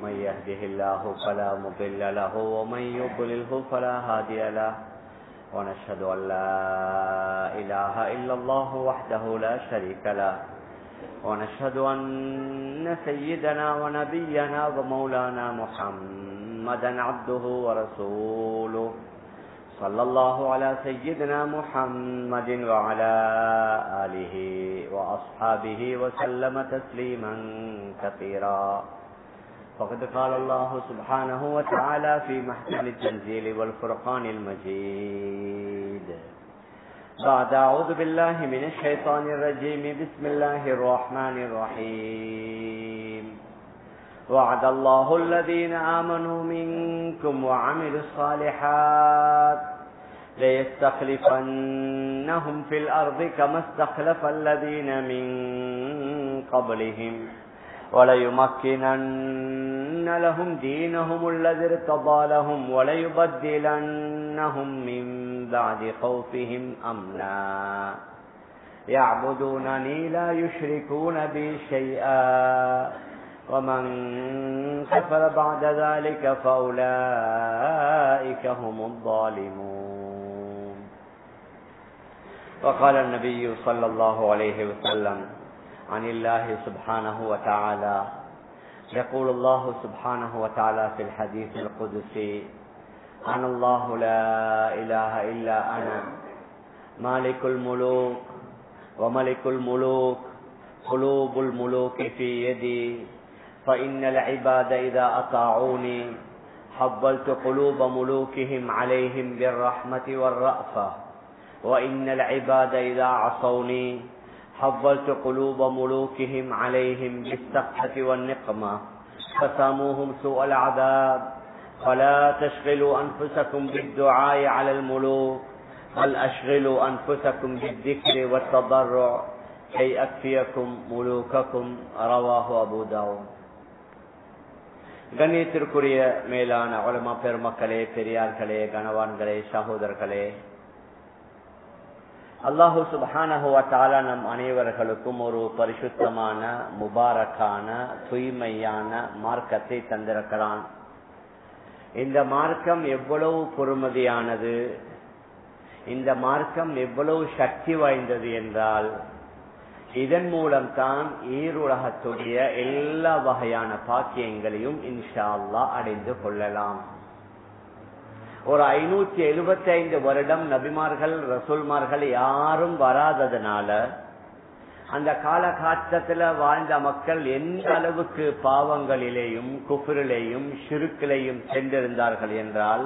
من يهده الله فلا مضل له ومن يضلله فلا هادي له. ونشهد أن لا إله إلا الله وحده لا شريك له. ونشهد أن سيدنا ونبينا ومولانا محمدا عبده ورسوله. صلى الله على سيدنا محمد وعلى آله وأصحابه وسلم تسليما كثيرا. فقد قال الله سبحانه وتعالى في محكم التنزيل والفرقان المجيد. بعد أعوذ بالله من الشيطان الرجيم. بسم الله الرحمن الرحيم. وعد الله الذين آمنوا منكم وعملوا الصالحات ليستخلفنهم في الأرض كما استخلف الذين من قبلهم. وليمكنن لهم دينهم الذي ارتضى لهم وليبدلنهم من بعد خوفهم أمنا. يعبدونني لا يشركون بي شيئا. ومن كفر بعد ذلك فأولئك هم الظالمون. وقال النبي صلى الله عليه وسلم عن الله سبحانه وتعالى. يقول الله سبحانه وتعالى في الحديث القدسي أنا الله لا إله إلا أنا مالك الملوك وملك الملوك قلوب الملوك في يدي فإن العباد إذا أطاعوني حبلت قلوب ملوكهم عليهم بالرحمة والرأفة وإن العباد إذا عصوني حولت قلوب ملوكهم عليهم بالسخطة والنقمة فساموهم سوء العذاب فلا تشغلوا أنفسكم بالدعاء على الملوك بل أشغلوا أنفسكم بالذكر والتضرع كي أكفيكم ملوككم رواه أبو داود கண்ணியத்திற்குரிய மேலான உலமா பெருமக்களே பெரியார்களே கணவான்களே சகோதரர்களே அல்லாஹு சுபானஹுவத்தால நம் அனைவர்களுக்கும் ஒரு பரிசுத்தமான முபாரக்கான தூய்மையான மார்க்கத்தை தந்திருக்கிறான். இந்த மார்க்கம் எவ்வளவு பொறுமதியானது? இந்த மார்க்கம் எவ்வளவு சக்தி வாய்ந்தது என்றால் இதன் மூலம் தான் ஈருலகத்துடைய எல்லா வகையான பாக்கியங்களையும் இன்ஷா அல்லா அடைந்து கொள்ளலாம். ஒரு ஐநூத்தி எழுபத்தி ஐந்து வருடம் நபிமார்கள் ரசூல்மார்கள் யாரும் வராததுனால அந்த காலகாட்டத்துல வாழ்ந்த மக்கள் எந்த அளவுக்கு பாவங்களிலேயும் குஃபிரிலேயும் சிறுக்கிலையும் சென்றிருந்தார்கள் என்றால்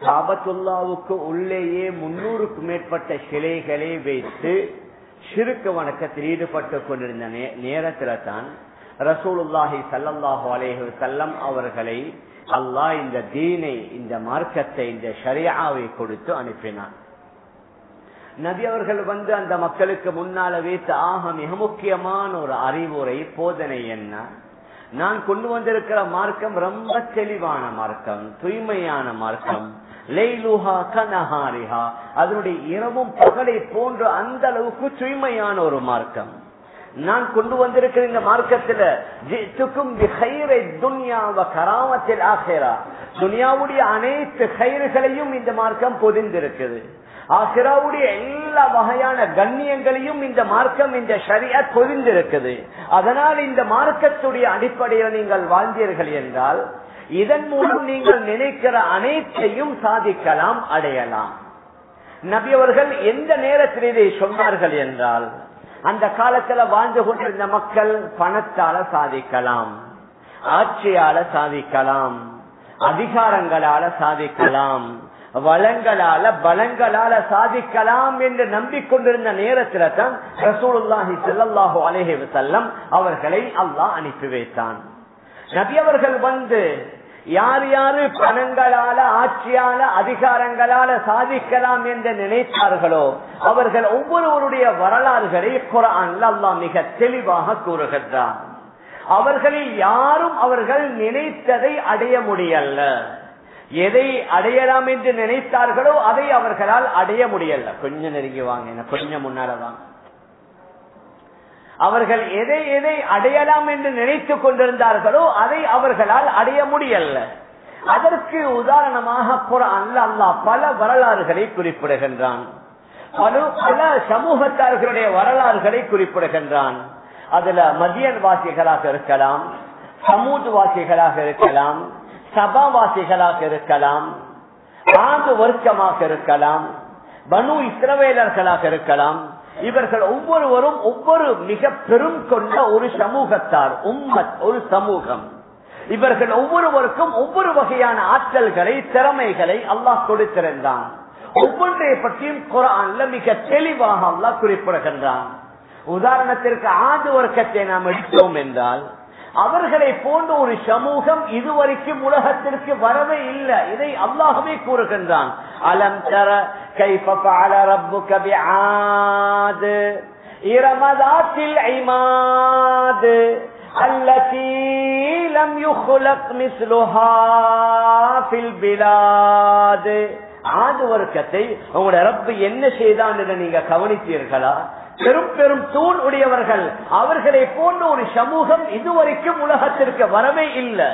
காபத்துல்லாவுக்கு உள்ளேயே முன்னூறுக்கும் மேற்பட்ட சிலைகளை வைத்து சிறுக்கு வணக்கத்தில் ஈடுபட்டு கொண்டிருந்த நேரத்துல தான் ரசூலுல்லாஹி சல்லாஹு அலேஹு செல்லம் அவர்களை அல்லாஹ் இந்த தீனை இந்த மார்க்கத்தை இந்த ஷரியாவை கொடுத்து அனுப்பினான். நபி அவர்கள் வந்து அந்த மக்களுக்கு முன்னால வைத்து ஆக மிக முக்கியமான ஒரு அறிவுரை போதனை என்ன? நான் கொண்டு வந்திருக்கிற மார்க்கம் ரொம்ப தெளிவான மார்க்கம் தூய்மையான மார்க்கம். லெய்லுஹா கனஹாரிஹா. அதனுடைய இரவும் பகலை போன்ற அந்த அளவுக்கு தூய்மையான ஒரு மார்க்கம். நான் கொண்டு வந்திருக்கிற இந்த மார்க்கத்துல துனியாவுடைய அனைத்து கயிறுகளையும் இந்த மார்க்கம் பொதிந்திருக்குது. ஆசிராவுடைய எல்லா வகையான கண்ணியங்களையும் இந்த மார்க்கம் இந்த சரியா பொதிந்திருக்குது. அதனால் இந்த மார்க்கத்துடைய அடிப்படையில் நீங்கள் வாழ்ந்தீர்கள் என்றால் இதன் மூலம் நீங்கள் நினைக்கிற அனைத்தையும் சாதிக்கலாம் அடையலாம். நபியவர்கள் எந்த நேரத்தில் இதை சொன்னார்கள் என்றால் அந்த காலத்துல வாழ்ந்து கொண்டிருந்த மக்கள் பணத்தால சாதிக்கலாம் ஆட்சியால சாதிக்கலாம் அதிகாரங்களால சாதிக்கலாம் வளங்களால பலங்களால சாதிக்கலாம் என்று நம்பிக்கொண்டிருந்த நேரத்தில தான் ரசூலுல்லாஹி ஸல்லல்லாஹு அலேஹி வசல்லம் அவர்களை அல்லாஹ் அனுப்பி வைத்தான். நபி அவர்கள் வந்து யார் யாரு பணங்களால ஆட்சியால அதிகாரங்களால சாதிக்கலாம் என்று நினைத்தார்களோ அவர்கள் ஒவ்வொருவருடைய வரலாறுகளை குரான்ல அல்லா மிக தெளிவாக கூறுகின்றான். அவர்களில் யாரும் அவர்கள் நினைத்ததை அடைய முடியல எதை அடையலாம் என்று நினைத்தார்களோ அதை அவர்களால் அடைய முடியல கொஞ்சம் நெருங்கி வாங்க என்ன கொஞ்சம் முன்னால வாங்க. அவர்கள் எதை எதை அடையலாம் என்று நினைத்துக் கொண்டிருந்தார்களோ அதை அவர்களால் அடைய முடியல. அதற்கு உதாரணமாக அல்ல அல்லா பல வரலாறுகளை குறிப்பிடுகின்றான். பல பல சமூகத்தார்களுடைய வரலாறுகளை குறிப்பிடுகின்றான். அதுல மதியன் வாசிகளாக இருக்கலாம் சமூக வாசிகளாக இருக்கலாம் சபாவாசிகளாக இருக்கலாம் ஆண்டு வர்க்கமாக இருக்கலாம் பனு இஸ்ரவேலர்களாக இருக்கலாம் இவர்கள் ஒவ்வொருவரும் ஒவ்வொரு மிக பெரும் கொண்ட ஒரு சமூகத்தார் உம்மத் ஒரு சமூகம். இவர்கள் ஒவ்வொருவருக்கும் ஒவ்வொரு வகையான ஆற்றல்களை திறமைகளை அல்லாஹ் கொடுத்திருந்தான். ஒவ்வொன்றைய பற்றியும் குரான்ல மிக தெளிவாக அல்லாஹ் குறிப்பிடுகின்றான். உதாரணத்திற்கு ஆண்டு வர்க்கத்தை நாம் எடுத்தோம் என்றால் அவர்களை போன்ற ஒரு சமூகம் இதுவரைக்கும் உலகத்திற்கு வரவே இல்லை இதை அல்லாஹவே கூறுகின்றான் அலம் தர கைஃப ஃபஅல ரப்புக பிஆத் இரமதாத்தில் ஐமாத் التي لم يخلق مثلها في البلاد ஆது வர்க்கத்தை உங்களோட ரப்பு என்ன செய்தான் என்று நீங்க கவனித்தீர்களா பெரும் பெரும் தூண் உடையவர்கள். அவர்களை போன்ற ஒரு சமூகம் இதுவரைக்கும் உலகத்திற்கு வரவே இல்லை.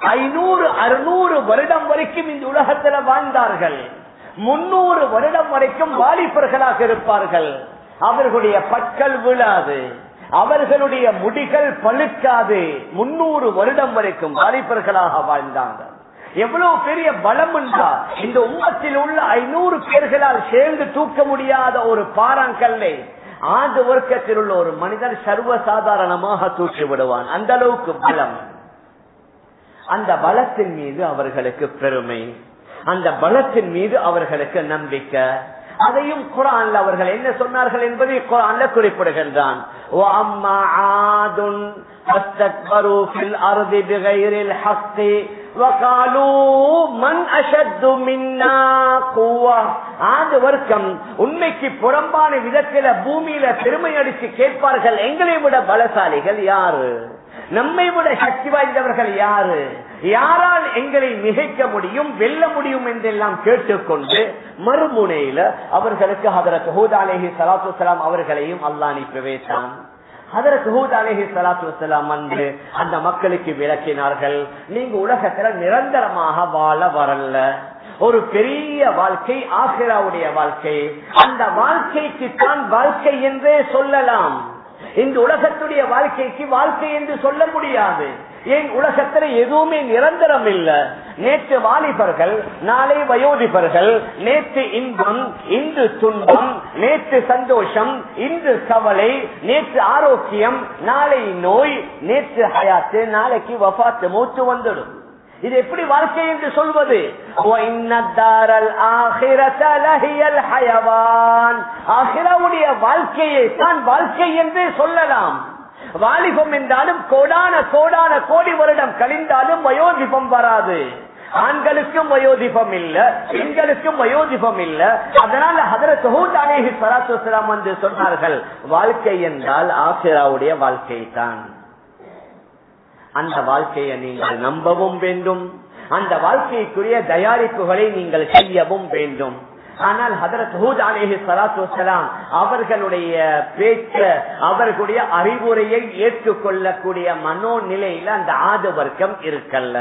ஐநூறு அறுநூறு வருடம் வரைக்கும் இந்த உலகத்துல வாழ்ந்தார்கள். முன்னூறு வருடம் வரைக்கும் வாலிபர்களாக இருப்பார்கள். அவர்களுடைய பற்கள் விழாது. அவர்களுடைய முடிகள் பழுக்காது. முன்னூறு வருடம் வரைக்கும் வாலிபர்களாக வாழ்ந்தாங்க. எவ்வளவு பெரிய பலம் உண்டா? இந்த உம்மத்தில் உள்ள ஐநூறு பேர்களால் சேர்ந்து தூக்க முடியாத ஒரு பாறாங்கல்லை ஆண்டு வர்க்கத்தில் உள்ள ஒரு மனிதர் சர்வசாதாரணமாக தூக்கி விடுவான் அந்த அளவுக்கு பலம் அந்த பலத்தின் மீது அவர்களுக்கு பெருமை அந்த பலத்தின் மீது அவர்களுக்கு நம்பிக்கை அதையும் குரான்ல அவர்கள் என்ன சொன்னார்கள் என்பதை குரான்ல குறிப்பிடுகின்றான் فاستكبروا في الأرض بغير الحق உண்மைக்கு புறம்பான விதத்தில பூமியில பெருமை அடித்து கேட்பார்கள் எங்களை விட பலசாலிகள் யாரு? நம்மை விட சக்தி வாய்ந்தவர்கள் யாரு? யாரால் எங்களை மிகைக்க முடியும் வெல்ல முடியும் என்றெல்லாம் கேட்டுக்கொண்டு மறுமுனையில அவர்களுக்கு அதற்கு ஹூதா அலேஹி சலாத்து சலாம் அவர்களையும் அல்லா அனுப்பி அதற்கு ஹூத் அலேஹி சலாத்து வந்து அந்த மக்களுக்கு விளக்கினார்கள். நீங்க உலகத்துல நிரந்தரமாக வாழ வரல. ஒரு பெரிய வாழ்க்கை ஆசிராவுடைய வாழ்க்கை. அந்த வாழ்க்கைக்கு தான் வாழ்க்கை என்றே சொல்லலாம். இந்த உலகத்துடைய வாழ்க்கைக்கு வாழ்க்கை என்று சொல்ல முடியாது. ஏன் உலகத்துல எதுவுமே நிரந்தரம் இல்ல. நேற்று வாலிபர்கள் நாளை வயோதிபர்கள் நேற்று இன்பம் இன்று துன்பம் நேற்று சந்தோஷம் இன்று கவலை நேற்று ஆரோக்கியம் நாளை நோய் நேற்று ஹயாத்து நாளைக்கு வபாத்து மூச்சு வந்துடும். இது எப்படி வாழ்க்கை என்று சொல்வது? வாழ்க்கையை தான் வாழ்க்கை என்றே சொல்லலாம். வாலிபம் என்றாலும் கோடான கோடான கோடி வருடம் கழிந்தாலும் வயோதிபம் வராது. ஆண்களுக்கும் வயோதிபம் இல்ல பெண்களுக்கும் வயோதிபம் இல்ல. அதனால ஹதரத் அலேஹி சலாத்து வந்து சொன்னார்கள் வாழ்க்கை என்றால் ஆசிராவுடைய வாழ்க்கை தான் அந்த வாழ்க்கையை நீங்கள் நம்பவும் வேண்டும். அந்த வாழ்க்கைக்குரிய தயாரிப்புகளை நீங்கள் செய்யவும் வேண்டும். ஆனால் ஹதரத் ஹூத் அலேஹி சலாத்து வலாம் அவர்களுடைய பேச்ச அவர்களுடைய அறிவுரையை ஏற்றுக்கொள்ளக்கூடிய மனோநிலையில அந்த ஆது வர்க்கம் இருக்கல்ல.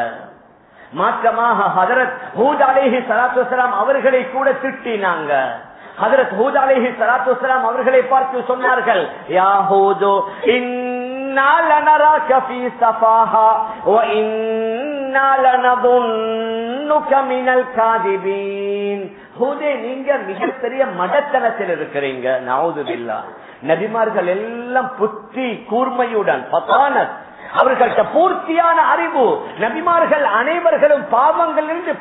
மாற்றமாக ஹதரத் ஹூத் அலேஹி சலாத்து வலாம் அவர்களை கூட திட்டினாங்க. ஹதரத் ஹூத் அலேஹி சலாத்து வலாம் அவர்களை பார்த்து சொன்னார்கள் யா ஹூதோ இன் நீங்க மிகப்பெரிய மடத்தனத்தில் இருக்கிறீங்க. நவுதுல்லா நபிமார்கள் எல்லாம் புத்தி கூர்மையுடன் பசானத் அவர்கள்ட்ட பூர்த்தியான அறிவு நபிமார்கள் அனைவர்களும் பாவங்களிலிருந்து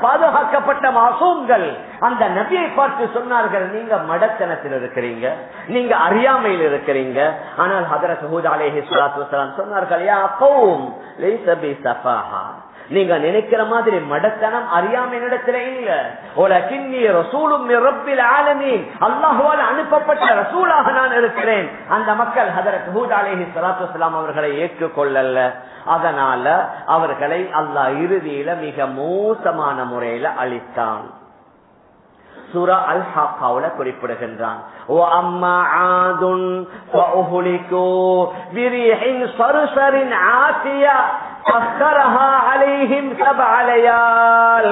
பாதுகாக்கப்பட்ட மாசூம்கள். அந்த நபியை பார்த்து சொன்னார்கள் நீங்க மடத்தனத்தில் இருக்கிறீங்க நீங்க அறியாமையில் இருக்கிறீங்க. ஆனால் ஹதரத் ஹூத் அலேஹி சொன்னார்கள் யா நீங்க நினைக்கிற மாதிரி மடத்தனம் அறியாம என்னிடத்துல இல்ல. உலகின்னி ரசூலும் அல்லாஹுவால் அனுப்பப்பட்ட ரசூலாக நான் இருக்கிறேன். அந்த மக்கள் ஹதரத் ஹூத் அலைஹி ஸலாத்து வஸலாம் அவர்களை ஏற்றுக்கொள்ளல. அதனால அவர்களை அல்லாஹ் இறுதியில மிக மோசமான முறையில அழித்தான். சூரா அல் ஹாக்காவுல குறிப்பிடுகின்றான் ஓ அம்மா ஆதுன் بريح صرصر عاتية سخرها عليهم سبع ليال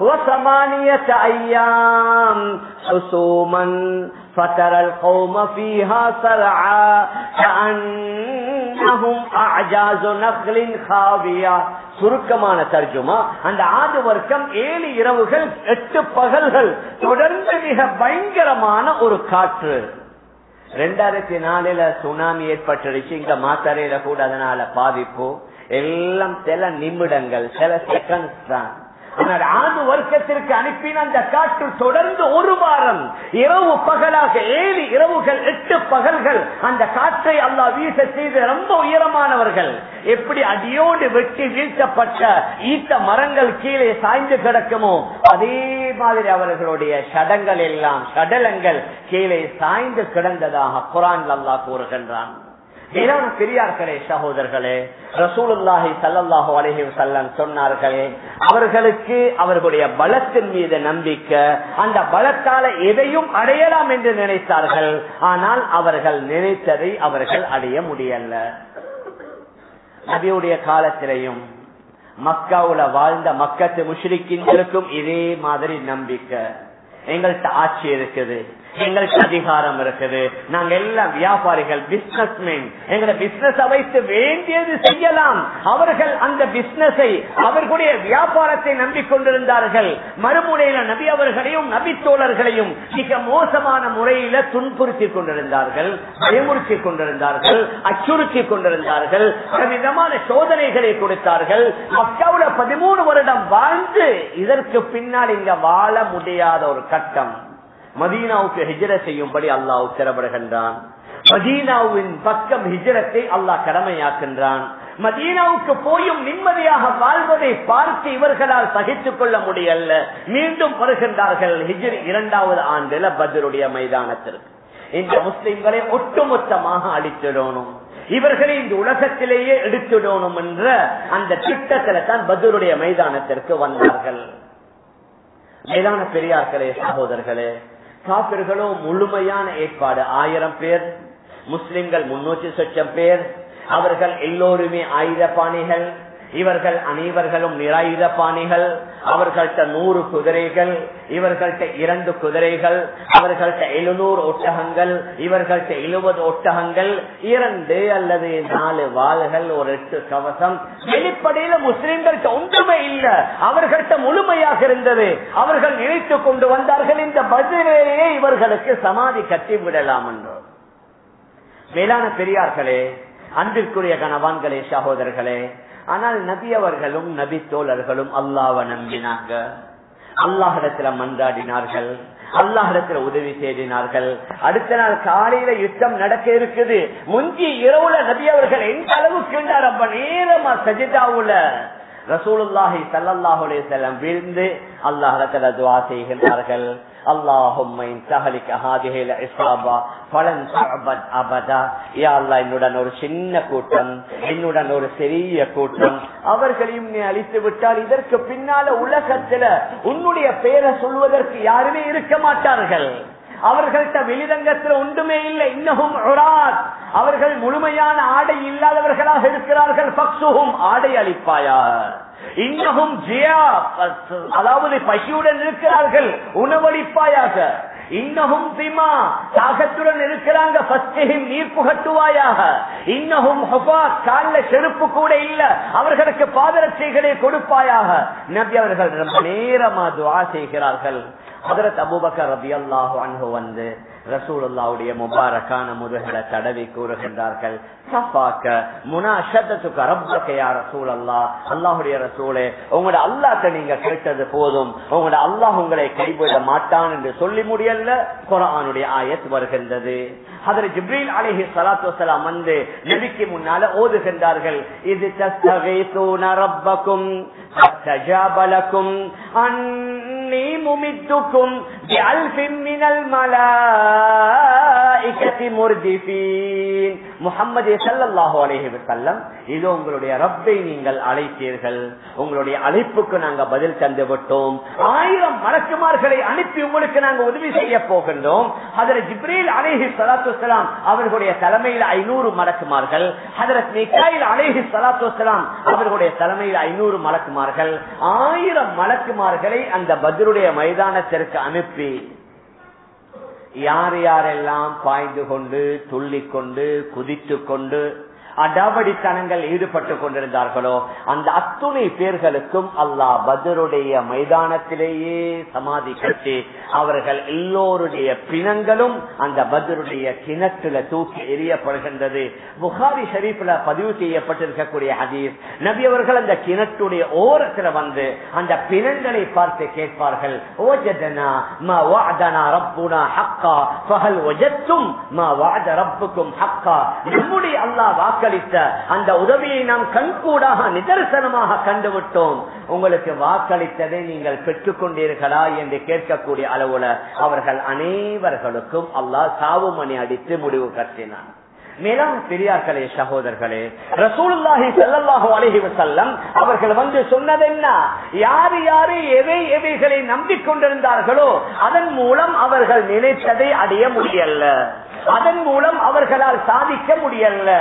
وثمانية أيام حسوما فترى القوم فيها سرعا كأنهم أعجاز نخل خاوية சுருக்கமான தர்ஜுமா அந்த ஆண்டு வர்க்கம் ஏழு இரவுகள் எட்டு பகல்கள் தொடர்ந்து மிக பயங்கரமான ஒரு காற்று ரெண்டாயிரத்தி நாலுல சுனாமி ஏற்பட்டுருச்சு இங்க மாத்தரையில கூட அதனால பாதிப்பு எல்லாம் சில நிமிடங்கள் சில செகண்ட்ஸ் தான். ஆனால் ஆண்டு வருஷத்திற்கு அனுப்பின அந்த காற்று தொடர்ந்து ஒரு வாரம் இரவு பகலாக ஏழு இரவுகள் எட்டு பகல்கள் அந்த காற்றை அல்லா வீச செய்து ரொம்ப உயரமானவர்கள். எப்படி அடியோடு வெட்டி வீழ்த்தப்பட்ட ஈத்த மரங்கள் கீழே சாய்ந்து கிடக்குமோ அதே மாதிரி அவர்களுடைய சடங்கள் எல்லாம் சடலங்கள் கீழே சாய்ந்து கிடந்ததாக குரான் அல்லா கூறுகின்றான். மேலான பெரியார்களே சகோதரர்களே ரசூலுல்லாஹி சல்லாஹூ அலஹி வல்லம் சொன்னார்களே அவர்களுக்கு அவர்களுடைய பலத்தின் மீது நம்பிக்கை அந்த பலத்தால எதையும் அடையலாம் என்று நினைத்தார்கள். ஆனால் அவர்கள் நினைத்ததை அவர்கள் அடைய முடியல. நபியுடைய காலத்திலையும் மக்காவுல வாழ்ந்த மக்கத்து முஷ்ரிக்கின்களுக்கும் இதே மாதிரி நம்பிக்கை. எங்கள்கிட்ட ஆட்சி இருக்குது. எங்களுக்கு அதிகாரம் இருக்குது. நாங்க எல்லாம் வியாபாரிகள் பிசினஸ் மேன் எங்களை பிசினஸ் வைத்து வேண்டியது செய்யலாம். அவர்கள் அந்த பிசினஸை அவர்களுடைய வியாபாரத்தை நம்பிக்கொண்டிருந்தார்கள் மறுமுறையில நபி அவர்களையும் நபி தோழர்களையும் மிக மோசமான முறையில துன்புறுத்தி கொண்டிருந்தார்கள் பயமுறுத்தி கொண்டிருந்தார்கள் அச்சுறுத்தி கொண்டிருந்தார்கள் விதமான சோதனைகளை கொடுத்தார்கள். மக்காவுல பதிமூணு வருடம் வாழ்ந்து இதற்கு பின்னால் இங்க வாழ முடியாத ஒரு கட்டம். மதீனாவுக்கு ஹிஜர செய்யும்படி அல்லாஹ் உத்தரவிடுகின்றான். மதீனாவின் பக்கம் ஹிஜரத்தை அல்லாஹ் கடமையாக்கின்றான் மதீனாவுக்கு போயும் நிம்மதியாக வாழ்வதை பார்த்து இவர்களால் சகித்துக் கொள்ள முடியல மீண்டும் வருகின்றார்கள் ஹிஜர் இரண்டாவது ஆண்டுல பத்ருடைய மைதானத்திற்கு. இந்த முஸ்லிம்களை ஒட்டுமொத்தமாக அழித்திடணும். இவர்களை இந்த உலகத்திலேயே எடுத்துடணும் என்ற அந்த திட்டத்தில தான் பத்ருடைய மைதானத்திற்கு வந்தார்கள். மேலான பெரியார்களே சகோதரர்களே காப்பிர்களோ முழுமையான ஏற்பாடு. ஆயிரம் பேர் முஸ்லிம்கள் முன்னூற்றி சொச்சம் பேர் அவர்கள் எல்லோருமே ஆயுத பாணிகள் இவர்கள் அனைவர்களும் நிராயுத பாணிகள் அவர்கள்ட்ட நூறு குதிரைகள் இவர்கள்ட்ட இரண்டு குதிரைகள் அவர்கள்ட்ட எழுநூறு ஒட்டகங்கள் இவர்கள்ட்ட எழுபது ஒட்டகங்கள் இரண்டு அல்லது நாலு வாள்கள் ஒரு எட்டு கவசம். வெளிப்படையில முஸ்லிம்கள்ட்ட ஒன்றுமே இல்ல. அவர்கள்ட்ட முழுமையாக இருந்தது. அவர்கள் நினைத்து கொண்டு வந்தார்கள். இந்த பதிலேயே இவர்களுக்கு சமாதி கட்டி விடலாம் என்று. மேலான பெரியார்களே அன்பிற்குரிய கணவான்களே சகோதரர்களே ஆனால் நபி அவர்களும் நபி தோழர்களும் அல்லாவை நம்பினாங்க. அல்லாஹிடத்துல மன்றாடினார்கள். அல்லாஹிடத்துல உதவி செய்தினார்கள் அடுத்த நாள் காலையில யுத்தம் நடக்க இருக்குது. முந்தி இரவுல நபி அவர்கள் எந்த அளவுக்கு ரொம்ப நேரமா சஜிதாவுல ரசூலுல்லாஹி சல்லாஹுலே செல்லம் விழுந்து அல்லாஹிடத்துல துவா செய்கின்றார்கள். என்னுடன் ஒரு சின்ன கூட்டம் என்னுடன் ஒரு சிறிய கூட்டம் அவர்களையும் நீ அழித்து விட்டால் இதற்கு பின்னால உலகத்துல உன்னுடைய பெயரை சொல்வதற்கு யாருமே இருக்க மாட்டார்கள். அவர்கள்ட்ட வெளிரங்கத்தில் ஒன்றுமே இல்லை. இன்னமும் அவர்கள் முழுமையான ஆடை இல்லாதவர்களாக இருக்கிறார்கள். பக்சுகும் ஆடை அளிப்பாயார் இன்னமும் ஜியா அதாவது பசியுடன் இருக்கிறார்கள். உணவளிப்பாயாக? இன்னமும் திமா. தாகத்துடன் இருக்கிறாங்க பச்சையும் நீர் புகட்டுவாயாக. இன்னமும் கால செருப்பு கூட இல்ல. அவர்களுக்கு பாதரட்சைகளை கொடுப்பாயாக. நபி அவர்கள் ரொம்ப நேரமா துவா செய்கிறார்கள். அதரத் அபுபக்கர் ரபி அல்லாஹு அன்பு வந்து ரசூலுல்லாவுடைய முபாரக்கான முதுகலை தடவி கூறுகின்றார்கள். சஃபாக்க முனாஷத்துக்கு ரப்பக்கையா ரசூல் அல்லா அல்லாஹுடைய ரசூலே உங்களோட அல்லாட்ட நீங்க கேட்டது போதும். உங்களோட அல்லாஹ் உங்களை கைவிட மாட்டான் என்று சொல்லி முடியல குரானுடைய ஆயத் வருகின்றது. அதில் ஜிப்ரீல் அலிஹி சலாத்து வசலாம் வந்து நெபிக்கு முன்னால ஓதுகின்றார்கள். இது தஸ்தகீசூன ரப்பக்கும் فاستجاب لكم أني ممدكم بألف من الملائكة مردفين முகமது சல்லாஹு அலேஹி வசல்லம் இது உங்களுடைய ரப்பை நீங்கள் அழைத்தீர்கள் உங்களுடைய அழைப்புக்கு நாங்க பதில் தந்து விட்டோம் ஆயிரம் மலக்குமார்களை அனுப்பி உங்களுக்கு நாங்க உதவி செய்ய போகின்றோம் அதில் ஜிப்ரீல் அலேஹி சலாத்து வலாம் அவர்களுடைய தலைமையில் ஐநூறு மலக்குமார்கள் ஹதரத் மிகாயில் அலேஹி சலாத்து வலாம் அவர்களுடைய தலைமையில் ஐநூறு மலக்குமார்கள் ஆயிரம் மலக்குமார்களை அந்த பதிலுடைய மைதானத்திற்கு அனுப்பி யார் யாரெல்லாம் பாய்ந்து கொண்டு துள்ளி கொண்டு குதித்து கொண்டு அடாவடித்தனங்கள் ஈடுபட்டு கொண்டிருந்தார்களோ அந்த அத்துணை பேர்களுக்கும் அல்லாஹ் பதருடைய மைதானத்திலேயே சமாதி கட்டி அவர்கள் எல்லோருடைய பிணங்களும் அந்த பதருடைய கிணற்றுல தூக்கி எரியப்படுகின்றது புகாரி ஷரீப்ல பதிவு செய்யப்பட்டிருக்கக்கூடிய ஹதீஸ் நபி அவர்கள் அந்த கிணற்றுடைய ஓரத்துல வந்து அந்த பிணங்களை பார்த்து கேட்பார்கள் ஓஜதனா மா வஅதனா ரப்புனா ஹக்கா ஃபஹல் வஜத்தும் மா வஅத ரப்புக்கும் ஹக்கா. நம்முடைய அல்லாஹ் வாக்களித்த அந்த உதவியை நாம் கண்கூடாக நிதர்சனமாக கண்டுவிட்டோம். உங்களுக்கு வாக்களித்ததை நீங்கள் பெற்றுக் கொண்டீர்களா என்று கேட்கக்கூடிய அளவுல அவர்கள் அனைவர்களுக்கும் அல்லாஹ் சாவுமணி அடித்து முடிவு கட்டினான். மேலாம் பெரியார்களே சகோதரர்களே ரசூலுல்லாஹி ஸல்லல்லாஹு அலைஹி வஸல்லம் அவர்கள் வந்து சொன்னதென்ன? யார் யாரு எவை எவைகளை நம்பிக்கொண்டிருந்தார்களோ அதன் மூலம் அவர்கள் நினைத்ததை அடைய முடியல அதன் மூலம் அவர்களால் சாதிக்க முடியல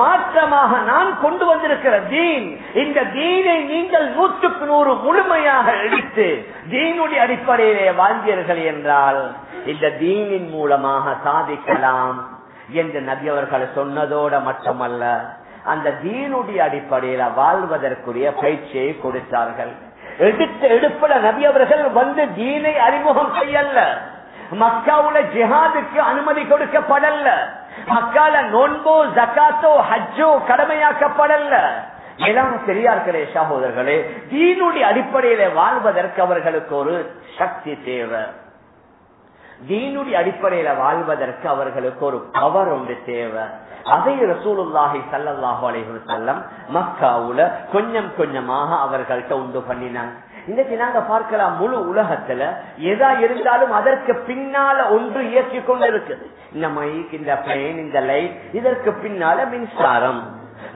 மாற்றமாக நான் கொண்டு வந்திருக்கிற தீன் இந்த தீனை நீங்கள் நூற்றுக்கு நூறு முழுமையாக எடுத்து தீனுடைய அடிப்படையிலே வாழ்ந்தீர்கள் என்றால் இந்த தீனின் மூலமாக சாதிக்கலாம். என்று நபி அவர்கள் சொன்னதோட மட்டுமல்ல அந்த தீனுடைய அடிப்படையில வாழ்வதற்குரிய பயிற்சியை கொடுத்தார்கள். எடுத்த எடுப்புல நபி அவர்கள் வந்து தீனை அறிமுகம் செய்யல. மக்காவுல ஜிஹாதுக்கு அனுமதி கொடுக்கப்படல. மக்கால நோன்போ ஜக்காத்தோ ஹஜ்ஜோ கடமையாக்கப்படல. எல்லாம் பெரியார்களே சகோதரர்களே தீனுடைய அடிப்படையில வாழ்வதற்கு அவர்களுக்கு ஒரு சக்தி தேவை. தீனுடைய அடிப்படையில வாழ்வதற்கு அவர்களுக்கு ஒரு பவர் ஒன்று தேவை. அதை ரசூலுல்லாஹி சல்லாஹு அலைஹி செல்லம் மக்காவுல கொஞ்சம் கொஞ்சமாக அவர்கள்ட்ட உண்டு பண்ணினாங்க. இன்னைக்கு நாங்க பார்க்கலாம் முழு உலகத்துல எதா இருந்தாலும் அதற்கு பின்னால ஒன்று இயக்கி கொண்டு இருக்குது இந்த மைக் இந்த பிளேன் இந்த லைட் இதற்கு பின்னால மின்சாரம்.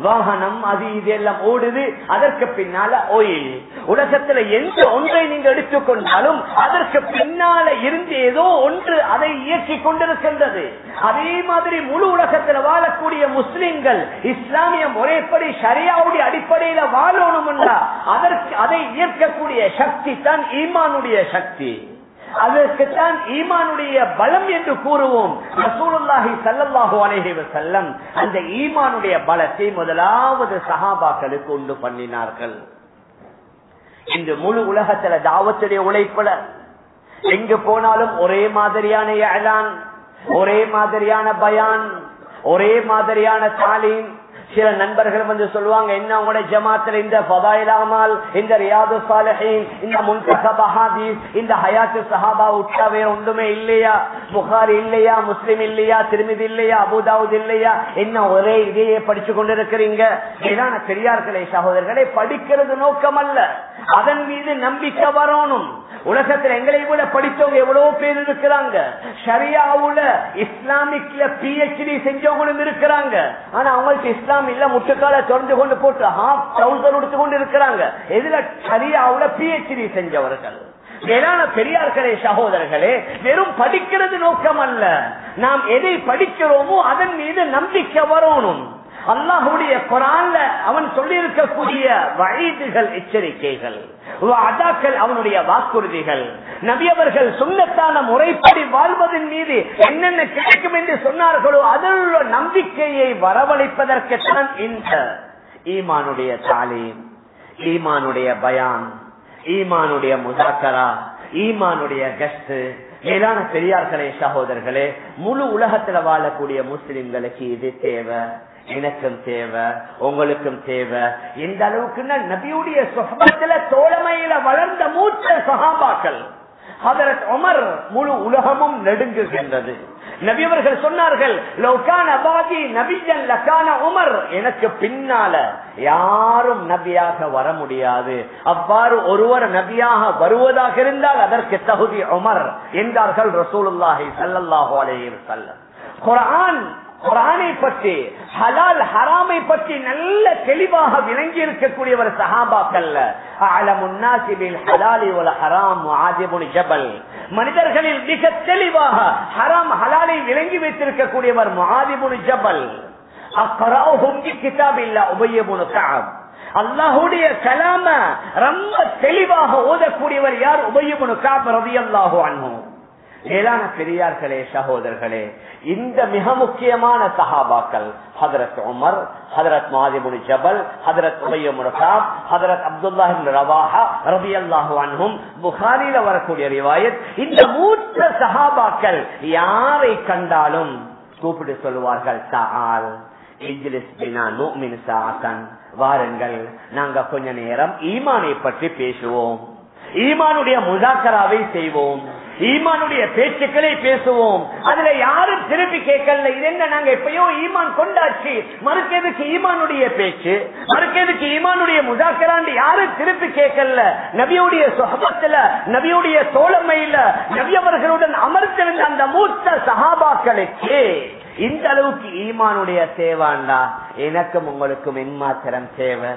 வாகனம் அது இது எல்லாம் ஓடுது. அதற்கு பின்னால ஓயில் உலகத்துல எந்த ஒன்றை நீங்க எடுத்துக்கொண்டாலும் அதற்கு பின்னால இருந்து ஏதோ ஒன்று அதை இயக்கி கொண்டிருக்கின்றது. அதே மாதிரி முழு உலகத்துல வாழக்கூடிய முஸ்லிம்கள் இஸ்லாமிய முறைப்படி சரியாவுடைய அடிப்படையில வாழணும் அதற்கு அதை இயக்கக்கூடிய சக்தி தான் ஈமானுடைய சக்தி. அதற்குத்தான் ஈமானுடைய பலம் என்று கூறுவோம். ரசூலுல்லாஹி சல்லல்லாஹு அலைஹி வஸல்லம் அந்த ஈமானுடைய பலத்தை முதலாவது சஹாபாக்களுக்கு உண்டு பண்ணினார்கள். இன்று முழு உலகத்துல தாவத்துடைய உழைப்புல எங்கு போனாலும் ஒரே மாதிரியான ஏழான் ஒரே மாதிரியான பயான் ஒரே மாதிரியான தாலீம் சில நண்பர்கள் வந்து சொல்லுவாங்க என்ன உங்களோட ஜமாத்துல இந்த பதாயிலாமல் இந்த ரியாது சாலஹீன் இந்த முன்கஹாதீஸ் இந்த ஹயாத்து சஹாபா உட்கா வேற ஒன்றுமே இல்லையா? புகார் இல்லையா? முஸ்லிம் இல்லையா? திருமிதி இல்லையா? அபுதாவுத் இல்லையா? என்ன ஒரே இதையே படிச்சு கொண்டிருக்கிறீங்க? இதான பெரியார்களே சகோதரர்களே படிக்கிறது நோக்கம் அல்ல அதன் மீது நம்பிக்கை வரணும். உலகத்தில் எங்களை விட படித்தவங்க எவ்வளவு பேர் இருக்கிறாங்க. ஷரியாவுல இஸ்லாமிக்ல பிஹெச்டி செஞ்சவங்களும் இருக்கிறாங்க. ஆனா அவங்களுக்கு இஸ்லாம் இல்ல முட்டுக்கால தொடர்ந்து கொண்டு போட்டு ஹாஃப் ட்ரௌசர் உடுத்து கொண்டு இருக்கிறாங்க. எதுல சரியாவுல பிஹெச்டி செஞ்சவர்கள்? மேலான பெரியார்களே சகோதரர்களே வெறும் படிக்கிறது நோக்கம் அல்ல நாம் எதை படிக்கிறோமோ அதன் மீது நம்பிக்கை வரணும். அல்லாஹுடைய குரான்ல அவன் சொல்லியிருக்கக்கூடிய வழிதுகள் எச்சரிக்கைகள் அதாக்கள் அவனுடைய வாக்குறுதிகள். நபியவர்கள் சுண்ணத்தான முறைப்படி வாழ்வதன் மீது என்னென்ன கிடைக்கும் என்று சொன்னார்களோ அதில் உள்ள நம்பிக்கையை வரவழைப்பதற்குத்தான் இந்த ஈமானுடைய தாலீம் ஈமானுடைய பயான் ஈமானுடைய முதாக்கரா ஈமானுடைய கஸ்து மேலான பெரியார்களே சகோதரர்களே முழு உலகத்துல வாழக்கூடிய முஸ்லிம்களுக்கு இது தேவை. எனக்கும் தேவை உங்களுக்கும் தேவை. எந்த அளவுக்குன்னா நபியுடைய சொகத்துல தோழமையில வளர்ந்த மூத்த சகாபாக்கள் ஹதரத் உமர் முழு உலகமும் நடுங்குகின்றது. நபியவர்கள் சொன்னார்கள் லோகான லக்கான உமர். எனக்கு பின்னால யாரும் நபியாக வர முடியாது. அவ்வாறு ஒருவர் நபியாக வருவதாக இருந்தால் அதற்கு தகுதி உமர் என்றார்கள் ரசூலுல்லாஹி சல்லாஹு அலைஹி குரான் குரானை பற்றி ஹலால் ஹராமை பற்றி நல்ல தெளிவாக விளங்கி இருக்கக்கூடியவர் சஹாபாக்கல்ல ஜபல். மனிதர்களில் மிக தெளிவாக ஹராம் ஹலாலை விளங்கி வைத்திருக்கக்கூடியவர் முஹாதிபுன் ஜபல். அல்லாஹுடைய கலாம ரொம்ப தெளிவாக ஓதக்கூடியவர் யார்? உபயமுனு காப் ரவி அல்லாஹு அன்னும் மேலான பெரியார்களே சகோதரர்களே இந்த மிக முக்கியமான சஹாபாக்கள் ஹதரத் உமர் ஹதரத் மாதிபுனி ஜபல் ஹதரத் உபயமுசாப் ஹதரத் அப்துல்லாஹின் ரவாஹா ரபி அல்லாஹு அன்ஹும் புகாரில வரக்கூடிய ரிவாயத். இந்த மூத்த சஹாபாக்கள் யாரை கண்டாலும் கூப்பிட்டு சொல்லுவார்கள் சால் வாருங்கள் நாங்க கொஞ்ச நேரம் ஈமானை பற்றி பேசுவோம். ஈமானுடைய முதாக்கராவை செய்வோம். ஈமானுடைய பேச்சுக்களை பேசுவோம். அதுல யாரும் திருப்பி கேட்கல இது என்ன நாங்க எப்பயோ ஈமான் கொண்டாச்சு? மறுக்கிறதுக்கு ஈமானுடைய பேச்சு? மறுக்கிறதுக்கு ஈமானுடைய முதாக்கராண்டு யாரும் திருப்பி கேட்கல. நபியுடைய சுகபத்துல நபியுடைய தோழமையில நபி அவர்களுடன் அமர்ந்திருந்த அந்த மூத்த சகாபாக்களுக்கு இந்த அளவுக்கு ஈமானுடைய தேவாண்டா? எனக்கும் உங்களுக்கும் என்மாத்திரம் தேவை.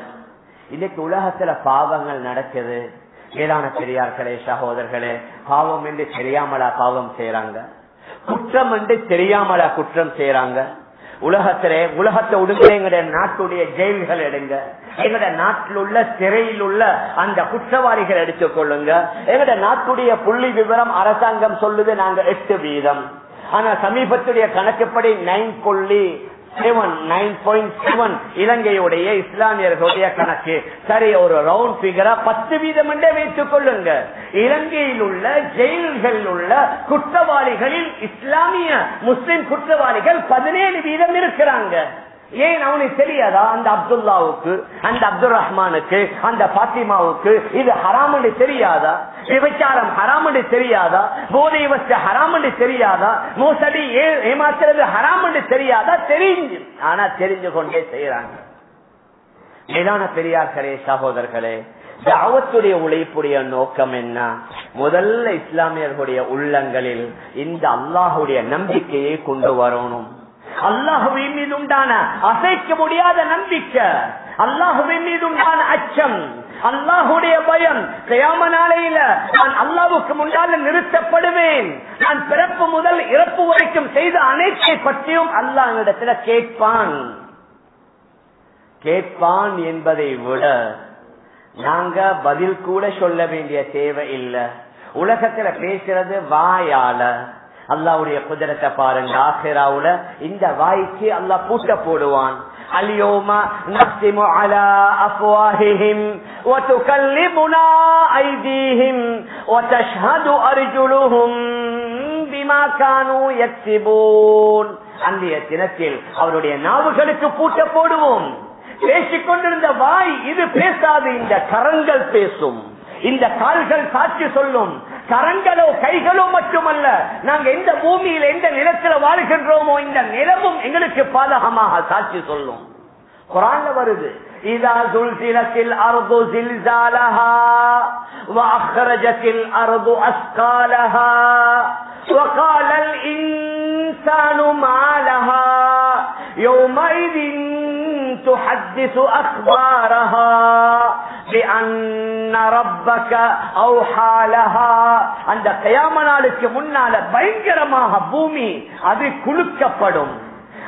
இன்னைக்கு உலகத்துல பாவங்கள் நடக்குது. மேலான பெரியார்களே சகோதரர்களே பாவம் என்று தெரியாமலா பாவம் செய்யறாங்க குற்றம் என்று தெரியாமலா குற்றம் செய்யறாங்க உலகத்திலே உலகத்தை உடுங்க எங்களுடைய நாட்டுடைய ஜெயில்கள் எடுங்க. எங்களுடைய நாட்டில் உள்ள சிறையில் உள்ள அந்த குற்றவாளிகள் எடுத்துக் கொள்ளுங்க. எங்களுடைய நாட்டுடைய புள்ளி விவரம் அரசாங்கம் சொல்லுது நாங்க எட்டு வீதம். ஆனா சமீபத்துடைய கணக்குப்படி நைன் புள்ளி செவன் நைன் பாயிண்ட் செவன் இலங்கையுடைய இஸ்லாமியர்களுடைய கணக்கு. சரி ஒரு ரவுண்ட் பிகரா பத்து வீதம் என்றே வைத்துக் கொள்ளுங்க இலங்கையில் உள்ள ஜெயில்களில் உள்ள குற்றவாளிகளில் இஸ்லாமிய முஸ்லிம் குற்றவாளிகள் பதினேழு வீதம் இருக்கிறாங்க. ஏன் அவனுக்கு தெரியாதா? அந்த அப்துல்லாவுக்கு அந்த அப்துல் ரஹ்மானுக்கு அந்த பாத்திமாவுக்கு இது ஹராமண்டு தெரியாதா? விபச்சாரம் ஹராமண்டு தெரியாதா? போதை வச்ச ஹராமண்டு தெரியாதா? மோசடி ஏமாத்துறது ஹராமண்டு தெரியாதா? தெரிஞ்சு. ஆனா தெரிஞ்சு கொண்டே செய்யறாங்க மேலான பெரியார்களே சகோதரர்களே தாவத்துடைய உழைப்புடைய நோக்கம் என்ன? முதல்ல இஸ்லாமியர்களுடைய உள்ளங்களில் இந்த அல்லாஹுடைய நம்பிக்கையை கொண்டு வரணும். அல்லாஹுவின் மீது உண்டான அசைக்க முடியாத நம்பிக்கை அல்லாஹுவின் மீது உண்டான அச்சம் அல்லாஹுடைய பயம். கயாம நாளையில நான் அல்லாவுக்கு முன்னால நிறுத்தப்படுவேன். நான் பிறப்பு முதல் இறப்பு வரைக்கும் செய்த அனைத்தை பற்றியும் அல்லாஹ் இடத்துல கேட்பான். கேட்பான் என்பதை விட நாங்க பதில் கூட சொல்ல வேண்டிய தேவை இல்லை. உலகத்துல பேசுறது வாயால. அல்லாவுடைய குதிரத்தை பாருங்க ஆசிராவுல இந்த வாய்க்கு அல்லா பூட்ட போடுவான் اليوم نختم على أفواههم وتكلمنا أيديهم وتشهد أرجلهم بما كانوا يكسبون அன்றைய தினத்தில் அவருடைய நாவுகளுக்கு பூட்ட போடுவோம் பேசிக் கொண்டிருந்த வாய் இது பேசாது இந்த கரங்கள் பேசும் இந்த கால்கள் சாட்சி சொல்லும் கரங்களோ கைகளோ மட்டுமல்ல நாங்க எந்த பூமியில் எந்த நிலத்துல வாழ்கின்றோமோ இந்த நிலமும் எங்களுக்கு பாதகமாக சாட்சி சொல்லும் குரான்ல வருது இதா சுல்சிலத்தில் அர்து ஜில்சாலஹா وأخرجت الأرض أثقالها وقال الإنسان ما لها يومئذ تحدث أخبارها بأن ربك أوحى لها அந்த கயாம நாளுக்கு முன்னால பயங்கரமாக பூமி அது குலுக்கப்படும்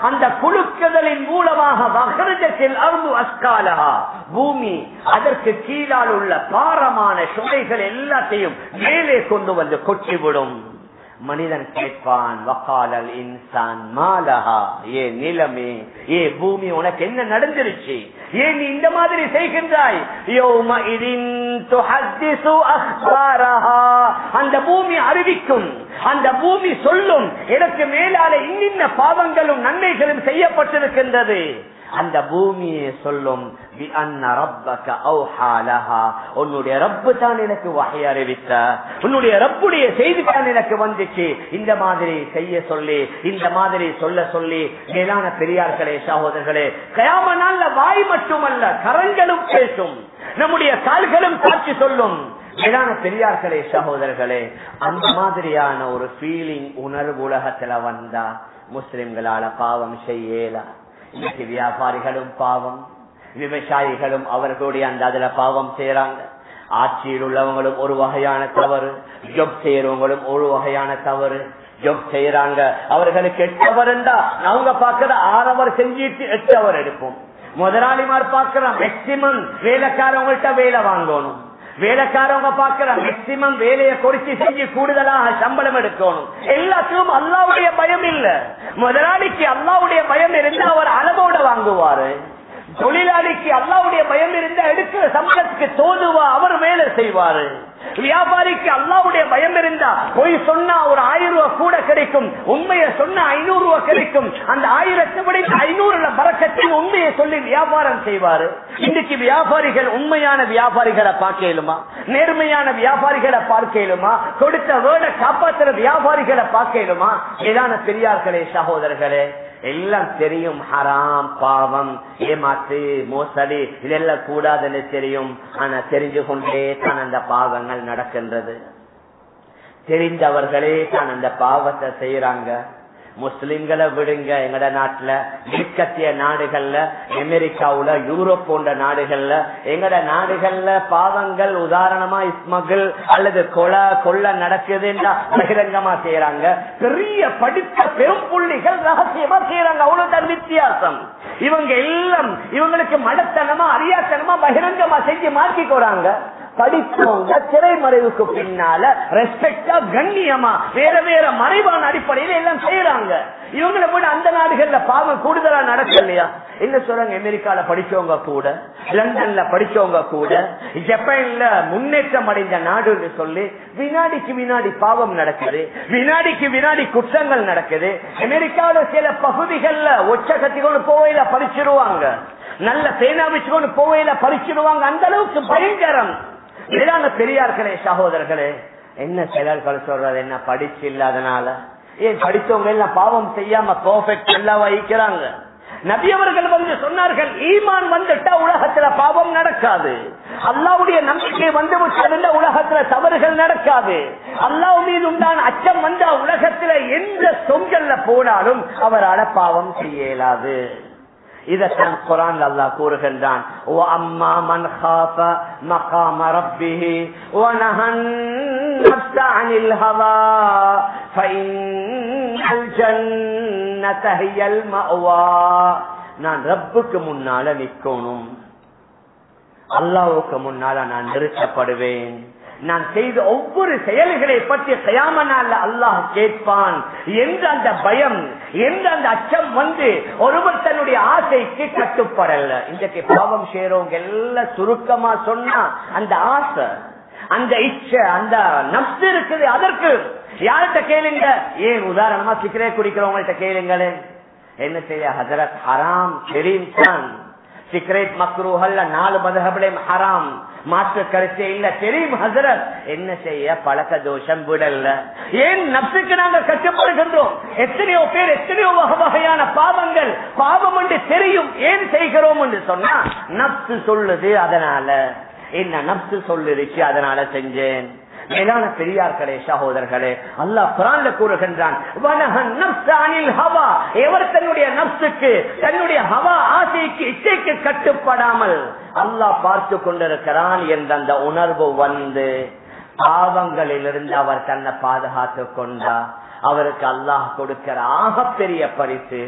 அந்த குலுக்குதலின் மூலமாக வகரஜத்தில் அரும்பு அஸ்காலகா பூமி அதற்கு கீழால் உள்ள பாரமான சுமைகள் எல்லாத்தையும் மேலே கொண்டு வந்து கொட்டிவிடும் மனிதன் கேட்பான் வக்காலல் இன்சான் மாலஹா. ஏ நிலமே ஏ பூமி உனக்கு என்ன நடந்துருச்சு? ஏன் நீ இந்த மாதிரி செய்கின்றாய்? அந்த பூமி அறிவிக்கும் அந்த பூமி சொல்லும் எனக்கு மேலால இன்னின்ன பாவங்களும் நன்மைகளும் செய்யப்பட்டிருக்கின்றது. அந்த பூமியை சொல்லும் உன்னுடைய ரப்பு தான் எனக்கு வகை அறிவித்த. உன்னுடைய ரப்புடைய செய்தி தான் எனக்கு வந்துச்சு. இந்த மாதிரி செய்ய சொல்லி இந்த மாதிரி சொல்ல சொல்லி மேலான பெரியார்களே சகோதரர்களே கயாம நாள்ல வாய் மட்டுமல்ல கரங்களும் பேசும். நம்முடைய கால்களும் காட்சி சொல்லும். மேலான பெரியார்களே சகோதரர்களே அந்த மாதிரியான ஒரு ஃபீலிங் உணர்வு உலகத்துல வந்தா முஸ்லிம்களால பாவம் செய்யல. இன்னைக்கு வியாபாரிகளும் பாவம் விவசாயிகளும் அவர்களுடைய அந்த அதுல பாவம் செய்யறாங்க ஆட்சியில் உள்ளவங்களும் ஒரு வகையான தவறு ஜொப் செய்யறவங்களும் ஒரு வகையான தவறு ஜொப் செய்யறாங்க அவர்களுக்கு எட்டவர் இருந்தா அவங்க பாக்குற ஆறவர் செஞ்சிட்டு எட்டவர் எடுப்போம். முதலாளிமார் பாக்குற மேக்சிமம் வேலைக்காரவங்கள்ட்ட வேலை வாங்கணும். வேலைக்காரவங்க பாக்குற மேக்சிமம் வேலையை கொடுத்து செஞ்சு கூடுதலாக சம்பளம் எடுக்கணும். எல்லாத்துக்கும் அல்லாவுடைய பயம் இல்ல. முதலாளிக்கு அல்லாவுடைய பயம் இருந்தா அவர் அளவோட வாங்குவாரு. தொழிலாளிக்கு அல்லாவுடைய பயம் இருந்தா எடுக்கிற சம்பளத்துக்கு தோதுவா அவர் வேலை செய்வாரு. வியாபாரிக்கு அல்லாவுடைய பயம் இருந்தா போய் சொன்னா ஒரு ஆயிரம் ரூபாய் கூட கிடைக்கும் உண்மையை சொன்னா ஐநூறு ரூபாய் கிடைக்கும். அந்த ஆயிரத்தை விட ஐநூறுல பறக்கத்தில் உண்மையை சொல்லி வியாபாரம் செய்வாரு. இன்னைக்கு வியாபாரிகள் உண்மையான வியாபாரிகளை பார்க்கலுமா? நேர்மையான வியாபாரிகளை பார்க்கலுமா? கொடுத்த வேலை காப்பாற்றுற வியாபாரிகளை பார்க்கலுமா? இதான பெரியார்களே சகோதரர்களே. எல்லாம் தெரியும். ஹராம் பாவம் ஏமாத்து மோசடி இதெல்லாம் கூடாதுன்னு தெரியும். ஆனா தெரிஞ்சு கொண்டே தான் அந்த பாவங்கள் நடக்கின்றது. தெரிந்தவர்களே தான் அந்த பாவத்தை செய்யறாங்க முஸ்லிம்களை விடுங்க. எங்கட நாட்டுல மேற்கத்திய நாடுகள்ல அமெரிக்காவுல யூரோப் போன்ற நாடுகள்ல எங்கட நாடுகள்ல பாவங்கள் உதாரணமா இஸ்மகள் அல்லது கொலை கொள்ள நடக்குதுன்னா பகிரங்கமா செய்யறாங்க பெரிய படித்த பெரும் புள்ளிகள் ரகசியமா செய்யறாங்க அவ்வளவுதான் வித்தியாசம். இவங்க எல்லாம் இவங்களுக்கு மடத்தனமா அறியாத்தனமா பகிரங்கமா செஞ்சு மாற்றிக்கோறாங்க படித்தவங்க திரைமறைவுக்கு பின்னால ரெஸ்பெக்டா கண்ணியமா வேற வேற மறைவான அடிப்படையில எல்லாம் செய்யறாங்க இவங்களை விட அந்த நாடுகள்ல பாவம் கூடுதலா நடக்கலையா? என்ன சொல்றாங்க? அமெரிக்கால படிச்சவங்க கூட லண்டன்ல படிச்சவங்க கூட ஜப்பான்ல முன்னேற்றம் அடைந்த நாடுன்னு சொல்லி வினாடிக்கு வினாடி பாவம் நடக்குது வினாடிக்கு வினாடி குற்றங்கள் நடக்குது. அமெரிக்காவில சில பகுதிகள்ல ஒச்ச போவையில படிச்சிருவாங்க நல்ல பேனா வச்சுக்கொண்டு போவையில பறிச்சிருவாங்க. அந்த அளவுக்கு பயங்கரம். மேலான பெரியார்களே சகோதரர்களே. என்ன சிலர்கள் சொல்றது? என்ன படிச்சு இல்லாதனால? ஏன் படித்தவங்க எல்லாம் பாவம் செய்யாம பர்ஃபெக்ட் எல்லாம் வைக்கிறாங்க நபியவர்கள் வந்து சொன்னார்கள் ஈமான் வந்துட்டா உலகத்துல பாவம் நடக்காது. அல்லாவுடைய நம்பிக்கை வந்து விட்டதுன்னா உலகத்துல தவறுகள் நடக்காது. அல்லாஹ் மீது உண்டான அச்சம் வந்தா உலகத்துல எந்த சொங்கல்ல போனாலும் அவரால் பாவம் செய்ய இயலாது. இதத்தான் குரான் அல்லாஹ் கூறுகின்றான். ஓ அம்மா மன் ஹாஃப மகாம ரப்பிஹி அனில் ஹவா ஃபைனல் ஜன்னதஹியல் மஅவா நான் ரப்புக்கு முன்னால நிக்கணும் அல்லாஹ்வுக்கு முன்னால நான் நிறுத்தப்படுவேன் நான் செய்த ஒவ்வொரு செயல்களை பற்றி கயாமனால அல்லாஹ் கேட்பான். எந்த அந்த பயம் எந்த அந்த அச்சம் வந்து ஒருவர் தன்னுடைய ஆசைக்கு கட்டுப்படல. இன்றைக்கு பாவம் செய்யறவங்க எல்லாம் சுருக்கமா சொன்னா அந்த ஆசை அந்த இச்சை அந்த நப்சு இருக்குது. அதற்கு யார்கிட்ட கேளுங்க? ஏன் உதாரணமா சிக்கரே குடிக்கிறவங்கள்ட்ட கேளுங்களேன் என்ன செய்ய? ஹசரத் ஹராம் ஷெரீம் தான் சிகரெட் மக்ரூஹல்ல நாலு மதகபிலையும் ஹராம். மாற்று கருத்து இல்ல. தெரியும் ஹசரத். என்ன செய்ய? பழக்க தோஷம் விடல. ஏன் நப்சுக்கு நாங்கள் கஷ்டப்படுகின்றோம்? எத்தனையோ பேர் எத்தனையோ வகை வகையான பாவங்கள் பாவம் என்று தெரியும். ஏன் செய்கிறோம் என்று சொன்னா நப்சு சொல்லுது அதனால. என்ன நப்சு சொல்லிருச்சு அதனால செஞ்சேன். மேலான பெரியார்களே சகோதரர்களே அல்லாஹ் குரான்ல கூறுகின்றான் எவர் தன்னுடைய நப்சுக்கு தன்னுடைய ஹவா ஆசைக்கு இச்சைக்கு கட்டுப்படாமல் அல்லாஹ் பார்த்து கொண்டிருக்கிறான் என்ற அந்த உணர்வு வந்து பாவங்களிலிருந்து அவர் தன்னை பாதுகாத்து கொண்டா. அவருக்கு அல்லாஹ் கொடுக்கிற ஆகப்பெரிய பரிசு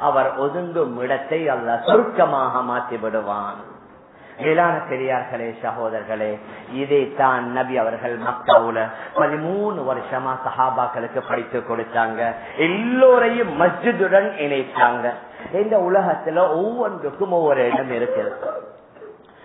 அவர் ஒதுங்கும் இடத்தை அல்லாஹ் சுருக்கமாக மாற்றி விடுவான் மேலான பெரியார்களே சகோதரர்களே இதை தான் நபி அவர்கள் மக்காவுல பதிமூணு வருஷமா சஹாபாக்களுக்கு படித்து கொடுத்தாங்க. எல்லோரையும் மஸ்ஜிதுடன் இணைத்தாங்க. இந்த உலகத்துல ஒவ்வொன்றுக்கும் ஒவ்வொரு இடம் இருக்கிறது.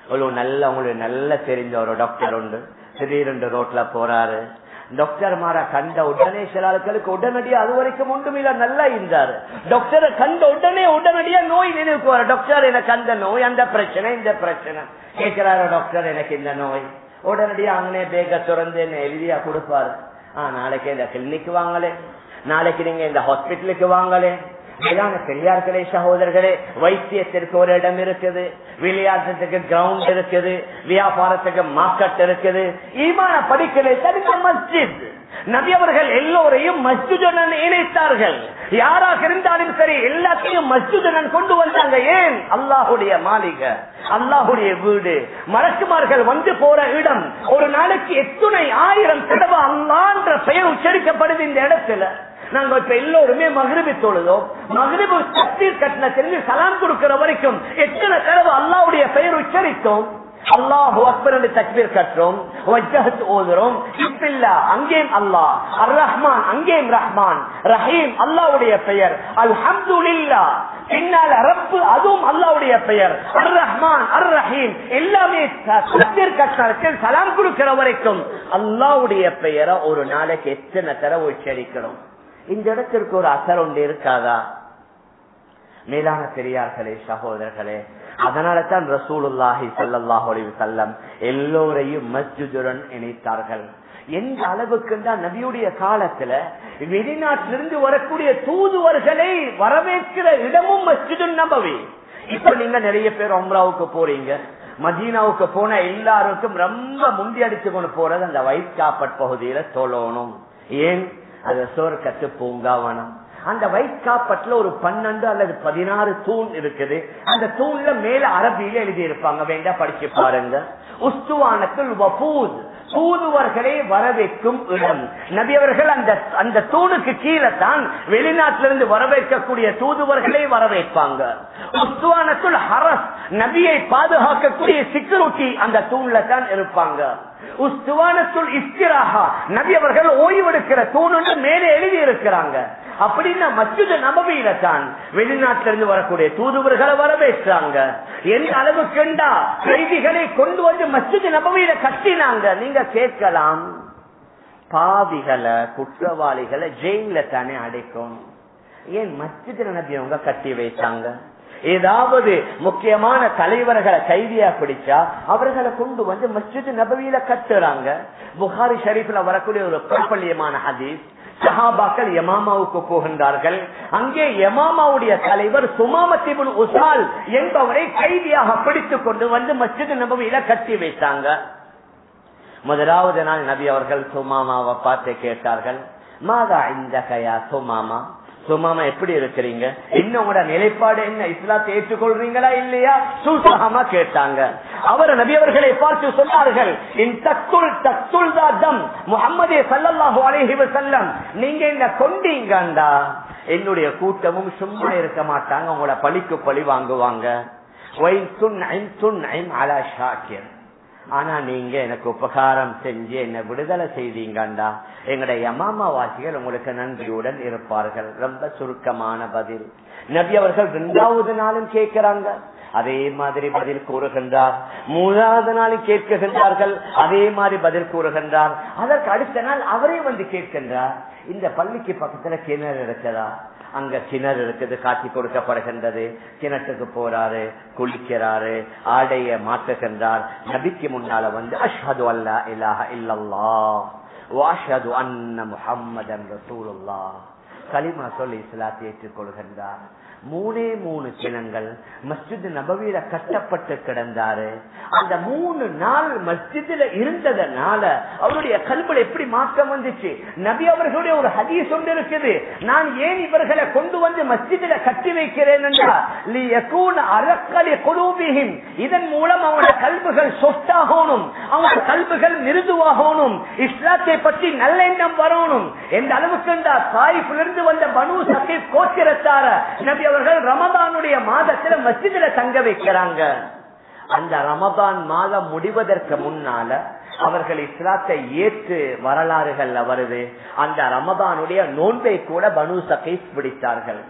ஒரு நல்ல உங்களுக்கு நல்ல தெரிஞ்ச ஒரு டாக்டர் உண்டு. திடீரென்று ரோட்ல போறாரு. டாக்டர் மாற கண்ட உடனே சில ஆட்களுக்கு உடனடியா அது வரைக்கும் ஒன்றுமில்ல நல்லா இருந்தாரு. டாக்டரை கண்ட உடனே உடனடியா நோய் நினைவுக்கு வர டாக்டர் எனக்கு அந்த நோய்? அந்த பிரச்சனை இந்த பிரச்சனை. கேட்கிறாரு டாக்டர் எனக்கு இந்த நோய். உடனடியா அங்கனே பேக திறந்து என்ன எழுதியா கொடுப்பாரு. ஆஹ் நாளைக்கு இந்த கிளினிக் வாங்கலே. நாளைக்கு நீங்க இந்த ஹாஸ்பிட்டலுக்கு வாங்கலே. மேலான பெரியார்களே சகோதரர்களே வைத்தியத்திற்கு ஒரு இடம் இருக்குது விளையாட்டுக்கு கிரவுண்ட் இருக்குது வியாபாரத்துக்கு மார்க்கெட் இருக்குது ஈமான படிக்கலை தடுக்க மஸ்ஜித். நபி அவர்கள் எல்லோரையும் மஸ்ஜிதுடன் இணைத்தார்கள். யாராக இருந்தாலும் சரி எல்லாத்தையும் மஸ்ஜிதுடன் கொண்டு வந்தாங்க. ஏன்? அல்லாஹுடைய மாளிகை அல்லாஹுடைய வீடு. மலக்குமார்கள் வந்து போற இடம் ஒரு நாளைக்கு எத்துணை ஆயிரம் தடவை அல்லான்ற பெயர் உச்சரிக்கப்படுது இந்த இடத்துல. நாங்க இப்ப எல்லோருமே மகிழ்வு தொழுதோம். மகிழ்வு தண்ணீர் கட்டின தெரிஞ்சு சலாம் கொடுக்கிற வரைக்கும் எத்தனை தடவை அல்லாவுடைய பெயர் உச்சரித்தோம்? அல்லாஹு அக்பர் என்று தக்பீர் கற்றோம். வஜ்ஜஹத் ஓதுறோம். இப்பில்லா அங்கேயும் அல்லாஹ். அர் ரஹ்மான் அங்கேயும் ரஹ்மான். ரஹீம் அல்லாவுடைய பெயர். அல்ஹம்துலில்லா. பின்னால் அரப்பு அதுவும் அல்லாவுடைய பெயர். அர் ரஹ்மான் அர் ரஹீம் எல்லாமே தக்பீர் கற்றத்தில் சலாம் கொடுக்கிற வரைக்கும் அல்லாவுடைய பெயரை ஒரு நாளைக்கு எத்தனை தர உச்சரிக்கிறோம்? இந்த இடத்திற்கு ஒரு அசர் ஒன்று இருக்காதா? மேலான பெரியார்களே சகோதரர்களே அதனால தான் ரசூலுல்லாஹி சல்லாஹ் செல்லம் எல்லோரையும் மஸ்ஜிதுடன் இணைத்தார்கள். எந்த அளவுக்கு தான் நபியுடைய காலத்துல வெளிநாட்டிலிருந்து வரக்கூடிய தூதுவர்களை வரவேற்கிற இடமும் மஸ்ஜிது நம்பவே இப்ப நீங்க நிறைய பேர் அம்ராவுக்கு போறீங்க. மதீனாவுக்கு போன எல்லாருக்கும் ரொம்ப முந்தி அடிச்சு கொண்டு போறது அந்த வைட் காப்பட் பகுதியில தொழணும். ஏன்? அது சோர்க்கத்து பூங்காவனம் அந்த வைக்காப்பட்டுல ஒரு பன்னெண்டு அல்லது பதினாறு தூண் இருக்குது. அந்த தூண்ல மேல அரபியில எழுதி இருப்பாங்க வேண்டாம் படிச்சு பாருங்க. உஸ்துவானத்தில் வபூத் தூதுவர்களை வரவேற்கும் இடம். நபியவர்கள் அந்த அந்த தூணுக்கு கீழே தான் வெளிநாட்டிலிருந்து வரவேற்கக்கூடிய தூதுவர்களை வரவேற்பாங்க உஸ்துவானத்துல் ஹரஸ். நபியை பாதுகாக்கக்கூடிய செக்யூரிட்டி அந்த தூண்ல தான் இருப்பாங்க. உஸ்துவானத்துல் இஸ்திராகா நபி அவர்கள் ஓய்வெடுக்கிற தூணு மேலே எழுதி இருக்கிறாங்க அப்படின்னா மஸ்ஜித் நபவியில தான் வெளிநாட்டில இருந்து வரக்கூடிய தூதுவர்களை வரவேற்றாங்க. எந்த அளவுக்குண்டா கைதிகளை கொண்டு வந்து மஸ்ஜித் நபவியில கட்டினாங்க. நீங்க கேட்கலாம். பாவிகளை குற்றவாளிகளை ஜெயில தானே அடைக்கும் ஏன் மஸ்ஜித் நபி அவங்க கட்டி வைத்தாங்க? ஏதாவது முக்கியமான தலைவர்களை கைதியா பிடிச்சா அவர்களை கொண்டு வந்து மஸ்ஜித் நபவியில கட்டுறாங்க. புகாரி ஷரீஃப்ல வரக்கூடிய ஒரு பிரபல்யமான ஹதீஸ் சஹாபாக்கள் யமாமாவுக்கு போகின்றார்கள். அங்கே யமாமாவுடைய தலைவர் சுமாமத்திபுல் உசால் என்பவரை கைதியாக பிடித்துக் கொண்டு வந்து மஸ்ஜித் நபவியில கட்டி வைத்தாங்க. முதலாவது நாள் நபி அவர்கள் சுமாமாவை பார்த்து கேட்டார்கள் மாதா இந்த கயா சுமாமா? சுமாமா எப்படி இருக்கிறீங்க? இன்னும் நிலைப்பாடு என்ன? இஸ்லாத்தை ஏற்றுக்கொள்றீங்களா இல்லையா? சூசகமா கேட்டாங்க. அவர் நபி அவர்களை பார்த்து சொன்னார்கள் முகமது சல்லாஹூ அலேஹி வசல்லம் நீங்க என்ன கொண்டீங்கண்டா? என்னுடைய கூட்டமும் சும்மா இருக்க மாட்டாங்க உங்களோட பழிக்கு பழி வாங்குவாங்க. ஆனா நீங்க எனக்கு உபகாரம் செஞ்சு என்ன விடுதலை செய்தீங்கண்டா. எங்களுடைய யமாமா வாசிகள் உங்களுக்கு நன்றியுடன் இருப்பார்கள். ரொம்ப சுருக்கமான பதில். நபி அவர்கள் இரண்டாவது நாளும் கேட்கிறாங்க. அதே மாதிரி பதில் கூறுகின்றார். மூணாவது நாளும் கேட்கின்றார்கள். அதே மாதிரி பதில் கூறுகின்றார். அதற்கு அடுத்த நாள் அவரே வந்து கேட்கின்றார். இந்த பள்ளிக்கு பக்கத்துல கிணறு இருக்கிறார் அங்க கிணறு இருக்குது காட்சி கொடுக்கப்படுகின்றது. கிணற்றுக்கு போறாரு குளிக்கிறாரு ஆடைய மாற்றுகின்றார். நபிக்கு முன்னால வந்து அஷ்ஹது அல்லா இல்லாஹ இல்லல்லா வாஷது அன்ன முஹம்மதன் ரசூலுல்லா கலிமா சொல்லி இஸ்லாத்தை ஏற்றுக்கொள்கின்றார். மூணே மூணு தினங்கள் மஸ்ஜித் நபவியில கட்டப்பட்டு கிடந்தாரு. அந்த மூணு நாள் மஸ்ஜித்ல இருந்ததுனால அவருடைய கல்வில எப்படி மாற்றம் வந்துச்சு? நபி அவர்களுடைய ஒரு ஹதீஸ் ஒன்று இருக்குது. நான் ஏன் இவர்களை கொண்டு வந்து மஸ்ஜித்ல கட்டி வைக்கிறேன் என்றால் இதன் மூலம் அவங்களோட கல்புகள் சொத்தாகணும் அவங்க கல்புகள் மிருதுவாகணும். இஸ்லாத்தை பற்றி நல்லெண்ணம் வரணும். எந்த அளவுக்கு தாய்ப்பிலிருந்து வந்த பனு சகீப் கோத்திரத்தார நபி அவர்கள் ரமதானுடைய மாதத்துல மஸ்ஜிதுல தங்க வைக்கிறாங்க. அந்த ரமதான் மாதம் முடிவதற்கு முன்னால அவர்கள் இஸ்லாத்தை ஏற்று வரலாறுகள்ல வருது. அந்த ரமதானுடைய நோன்பை கூட பனு சகை பிடித்தார்கள்.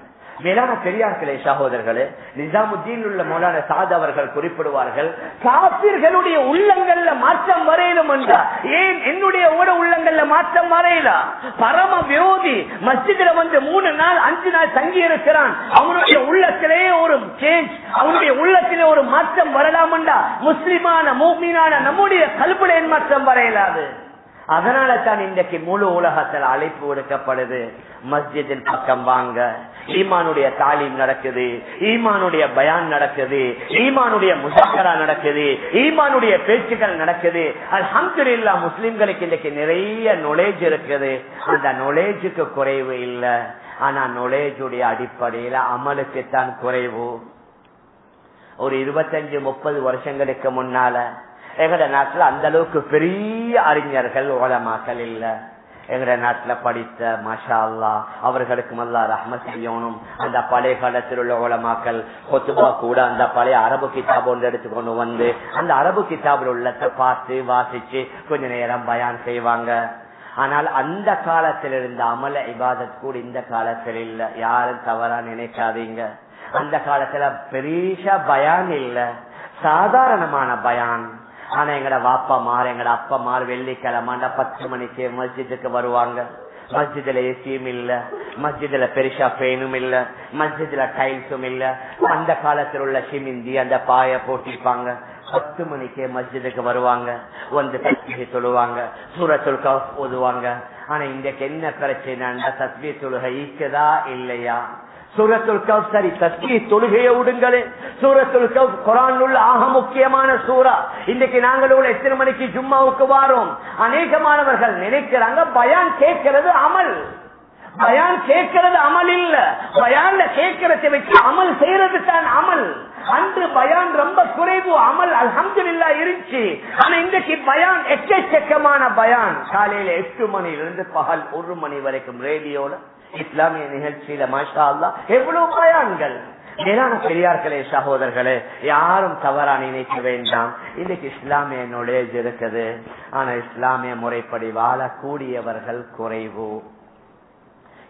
மேலான பெரியார்களே சகோதரர்களே நிசாமுத்தீன் உள்ள மௌலான சாத் அவர்கள் குறிப்பிடுவார்கள் காப்பீர்களுடைய உள்ளங்கள்ல மாற்றம் வரையிலும் என்றார் ஏன் என்னுடைய ஓட உள்ளங்கள்ல மாற்றம் வரையில? பரம விரோதி மஸ்ஜிதில் வந்து மூணு நாள் அஞ்சு நாள் தங்கி இருக்கிறான் அவனுடைய உள்ளத்திலே ஒரு சேஞ்ச் அவனுடைய உள்ளத்திலே ஒரு மாற்றம் வரலாம் என்றா முஸ்லிமான மூமீனான நம்முடைய கல்புடைய மாற்றம் வரையலாது. அதனால தான் இன்றைக்கு முழு உலகத்தில் அழைப்பு விடுக்கப்படுது. மஸ்ஜிதின் பக்கம் வாங்க. ஈமானுடைய தாலீம் நடக்குது. ஈமானுடைய பயான் நடக்குது. ஈமானுடைய முசாக்கரா நடக்குது. ஈமானுடைய பேச்சுக்கள் நடக்குது. அல்ஹம்துலில்லா முஸ்லிம்களுக்கு இன்றைக்கு நிறைய நொலேஜ் இருக்குது. அந்த நொலேஜுக்கு குறைவு இல்லை. ஆனா நொலேஜுடைய அடிப்படையில அமலுக்குத்தான் குறைவு. ஒரு இருபத்தஞ்சு முப்பது வருஷங்களுக்கு முன்னால எங்கட நாட்டுல அந்த அளவுக்கு பெரிய அறிஞர்கள் ஓலமாக்கள் இல்ல. எங்கட நாட்டுல படித்த மஷா அல்லா அவர்களுக்கு மல்லா ரஹ்ம செய்யணும். அந்த பழைய காலத்தில் உள்ள ஓலமாக்கள் கொத்துபா கூட அந்த பழைய அரபு கிதாப் ஒன்று எடுத்துக்கொண்டு வந்து அந்த அரபு கிதாபில் உள்ளத்தை பார்த்து வாசிச்சு கொஞ்ச நேரம் பயான் செய்வாங்க. ஆனால் அந்த காலத்தில் இருந்த அமல இபாதத் கூட இந்த காலத்தில் இல்ல. யாரும் தவறா நினைக்காதீங்க. அந்த காலத்துல பெரிய பயான் இல்ல. சாதாரணமான பயான். ஆனா எங்கட வாப்பா மாறு எங்கட அப்பா மாறு வெள்ளிக்கிழமாண்டா பத்து மணிக்கு மஸ்ஜிதுக்கு வருவாங்க. மஸ்ஜிதுல ஏசியும் இல்ல மஸ்ஜிதுல பெருசா பெயினும் இல்ல மஸ்ஜிதுல டைல்ஸும் இல்ல. அந்த காலத்தில் உள்ள சிமிந்தி அந்த பாய போட்டிருப்பாங்க. பத்து மணிக்கே மஸ்ஜிதுக்கு வருவாங்க. வந்து தஸ்பீஹ் சொல்லுவாங்க சூரத்துல் கஃப் ஓதுவாங்க. ஆனா இன்றைக்கு என்ன பிரச்சனை தஸ்பீ தொழுகை ஈக்குதா இல்லையா? சூரத்துல் கவ் சரி தத்தி தொழுகையை விடுங்களே. சூரத்துல் கவ் குரான் ஆக முக்கியமான சூறா. இன்னைக்கு நாங்களோட எத்தனை மணிக்கு ஜும்மாவுக்கு வாரோம்? அநேகமானவர்கள் நினைக்கிறாங்க பயான் கேட்கிறது அமல். பயான் கேட்கறது அமல் இல்ல. பயான்ல கேட்கறதை வச்சு அமல் செய்யறது தான் அமல். அன்று பயான் ரொம்ப குறைவு அமல் அல்ஹம்துல்லா இருந்துச்சு. ஆனா இன்றைக்கு பயான் எக்கச்சக்கமான பயான். காலையில எட்டு மணியிலிருந்து பகல் ஒரு மணி வரைக்கும் ரேடியோல இஸ்லாமிய நிகழ்ச்சியில மாஷா அல்லா எவ்வளவு பயான்கள் மேலான பெரியார்களே சகோதரர்களே யாரும் தவறா நினைக்க வேண்டாம். இன்னைக்கு இஸ்லாமிய நுழைஞ்சு இருக்குது. ஆனா இஸ்லாமிய முறைப்படி வாழக்கூடியவர்கள் குறைவு.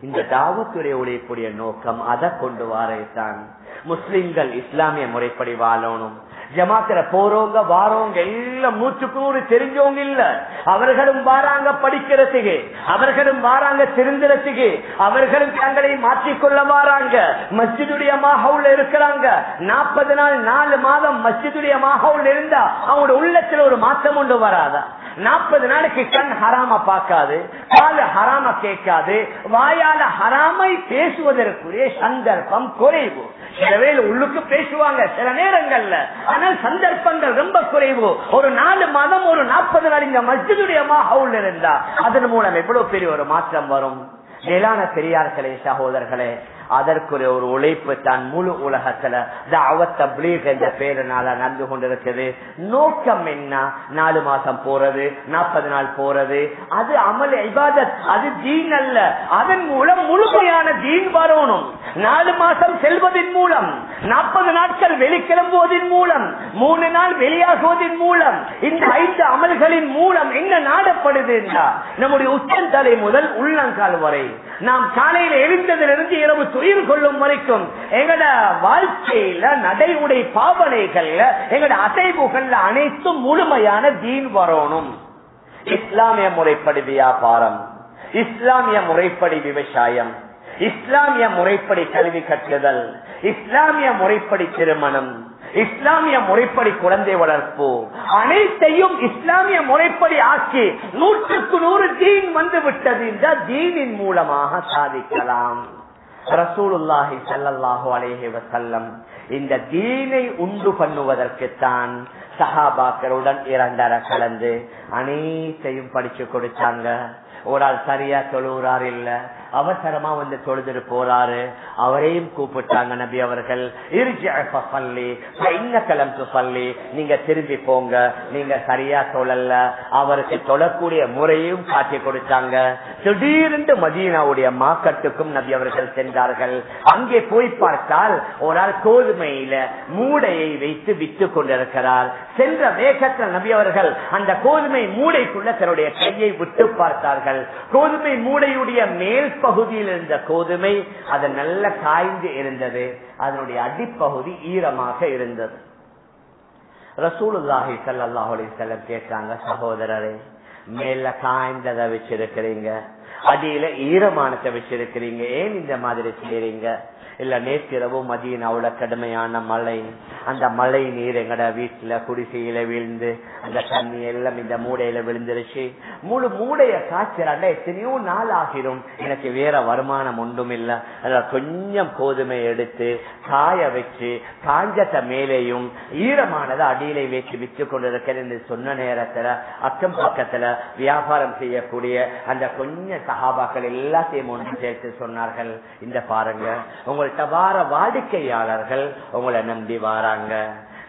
இந்த தாவத்துடைய உழைப்புடைய நோக்கம் அதை கொண்டு வாரைத்தான் முஸ்லிம்கள் இஸ்லாமிய முறைப்படி வாழணும். ஜமாத்துல போறவங்க வாரவங்க எல்லாம் நூற்றுக்கு தெரிஞ்சவங்க இல்ல. அவர்களும் வாராங்க படிக்கிறதுக்கு அவர்களும் வாராங்க திருந்துறதுக்கு அவர்களும் தங்களை மாற்றிக்கொள்ள வாராங்க. மஸ்ஜிதுடைய மாஹவுல இருக்கிறாங்க. நாற்பது நாள் நாலு மாதம் மஸ்ஜிதுடைய மாஹவுல இருந்தா அவங்களோட உள்ளத்துல ஒரு மாற்றம் கொண்டு வராதா? நாற்பது நாளைக்கு கண் ஹராம பார்க்காது கால ஹராம கேட்காது வாயால ஹராமை பேசுவதற்குரிய சந்தர்ப்பம் குறைவு. சில உள்ளுக்கு பேசுவாங்க சில நேரங்கள்ல. ஆனால் சந்தர்ப்பங்கள் ரொம்ப குறைவு. ஒரு நாலு மாதம் ஒரு நாற்பது நாள் இந்த மஸ்ஜிதுடைய மாஹவுல் இருந்தா அதன் மூலம் எவ்வளவு பெரிய ஒரு மாற்றம் வரும்? மேலான பெரியார்களே சகோதரர்களே அதற்குரிய ஒரு உழைப்பு தான் முழு உலகத்துல. தப்லீக் என்ற பேருனால நடந்து கொண்டிருக்குது நோக்கம் என்ன? நாலு மாசம் போறது நாற்பது நாள் போறது. அது அமல் இபாதத். அது தீன் அல்ல. அதன் மூலம் முழுமையான தீன் வரணும். நாலு மாசம் செல்வதன் மூலம் நாற்பது நாட்கள் வெளிக்கிளம்புவதன் மூலம் மூணு நாள் வெளியாகுவதன் மூலம் இந்த ஐந்து அமல்களின் மூலம் என்ன நாடப்படுது என்றால் நம்முடைய உச்சந்தலை முதல் உள்ளங்கால் வரை நாம் காலையில் எழுந்ததிலிருந்து இரவு உயிர் கொள்ளும் வரைக்கும் எங்கட வாழ்க்கையில நடைமுறை பாவனைகள்ல எங்கட அசைவுகள்ல அனைத்தும் முழுமையான தீன் வரணும். இஸ்லாமிய முறைப்படி வியாபாரம் இஸ்லாமிய முறைப்படி விவசாயம் இஸ்லாமிய முறைப்படி கல்வி கற்றுதல் இஸ்லாமிய முறைப்படி திருமணம் இஸ்லாமிய முறைப்படி குழந்தை வளர்ப்பு அனைத்தையும் இஸ்லாமிய முறைப்படி ஆக்கி நூற்றுக்கு நூறு தீன் வந்து விட்டது இந்த தீனின் மூலமாக சாதிக்கலாம். ரசூலுல்லாஹி சல்லாஹு அலேஹி வசல்லம் இந்த தீனை உண்டு பண்ணுவதற்குத்தான் சஹாபாக்களுடன் இரண்டர கலந்து அனைத்தையும் படிச்சு கொடுத்தாங்க. ஒரு ஆள் சரியா தொழுகிறார் இல்ல அவசரமா வந்து தொழுதுட்டு போறாரு. அவரையும் கூப்பிட்டாங்க நபி அவர்கள். பள்ளி நீங்க திரும்பி போங்க. நீங்க சரியா தொழல. அவருக்கு தொழக்கூடிய முறையும் காட்டி கொடுத்தாங்க. திடீரென்று மதீனாவுடைய மாக்கட்டுக்கும் நபி அவர்கள் சென்றார்கள். அங்கே போய் பார்த்தால் ஒரு ஆள் கோதுமையில மூடையை வைத்து வித்து கொண்டிருக்கிறார். சென்ற வேகத்தில் நபி அவர்கள் அந்த கோதுமை மூடைக்குள்ள தன்னுடைய கையை விட்டு பார்த்தார்கள். கோதுமை மூடையுடைய மேல் பகுதியில் இருந்த கோதுமை அது நல்ல காய்ந்து இருந்தது. அதனுடைய அடிப்பகுதி ஈரமாக இருந்தது. ரசூலுல்லாஹி சல்லாஹ் அலிசல்லம் கேட்டாங்க சகோதரரே மேல காய்ந்ததை வச்சிருக்கிறீங்க. அடியில ஈரமானத்தை வச்சிருக்கிறீங்க. ஏன் இந்த மாதிரி செய்யறீங்க இல்ல நேற்றிரவு மதியனாவுல கடுமையான மழை. அந்த மழை நீர் எங்கட வீட்டுல குடிசையில விழுந்து அந்த தண்ணி எல்லாம் இந்த மூடையில விழுந்துருச்சு. முழு மூடைய காய்ச்சலாண்டா எத்தனையோ நாள் ஆகிரும். எனக்கு வேற வருமானம் ஒன்றும் இல்ல அதுல கொஞ்சம் கோதுமை எடுத்து காய வச்சு காஞ்சத்தை மேலேயும் ஈரமானதை அடியில வச்சு விற்று கொண்டிருக்கிறேன் சொன்ன நேரத்துல அக்கம் பக்கத்துல வியாபாரம் செய்யக்கூடிய அந்த கொஞ்சம் சகாபாக்கள் எல்லாத்தையும் ஒன்று சேர்த்து சொன்னார்கள். இந்த பாருங்க உங்கள்கிட்ட வார வாடிக்கையாளர்கள் உங்களை நம்பி வாராங்க.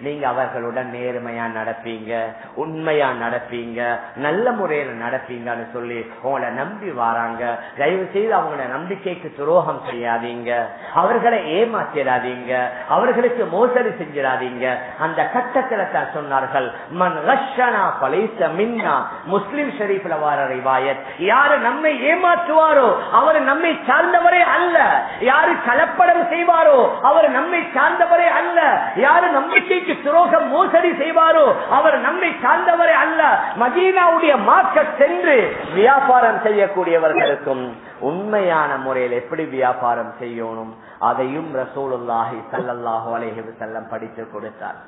நீங்க அவர்களுடன் நேர்மையா நடப்பீங்க உண்மையா நடப்பீங்க நல்ல முறையில நடப்பீங்கன்னு சொல்லி உங்களை நம்பி வராங்க. தயவு செய்து அவங்கள நம்பிக்கைக்கு துரோகம் செய்யாதீங்க. அவர்களை ஏமாத்திடாதீங்க. அவர்களுக்கு மோசடி செஞ்சிடாதீங்க. அந்த கட்டத்தில் தான் சொன்னார்கள் மன் ரஷனா பலைச மின்னா. முஸ்லிம் ஷரீஃப்ல வார ரிவாயத் யாரு நம்மை ஏமாற்றுவாரோ அவர் நம்மை சார்ந்தவரே அல்ல. யாரு கலப்படம் செய்வாரோ அவர் நம்மை சார்ந்தவரே அல்ல. யாரு நம்பிக்கைக்கு நபிக்கு துரோகம் மோசடி செய்வாரோ அவர் நம்மை சார்ந்தவரே அல்ல. மதீனாவுடைய மார்க்க சென்று வியாபாரம் செய்யக்கூடியவர்களுக்கும் உண்மையான முறையில் எப்படி வியாபாரம் செய்யணும் அதையும் ரசூலுல்லாஹி சல்லாஹு அலேஹி செல்லம் படித்து கொடுத்தார்.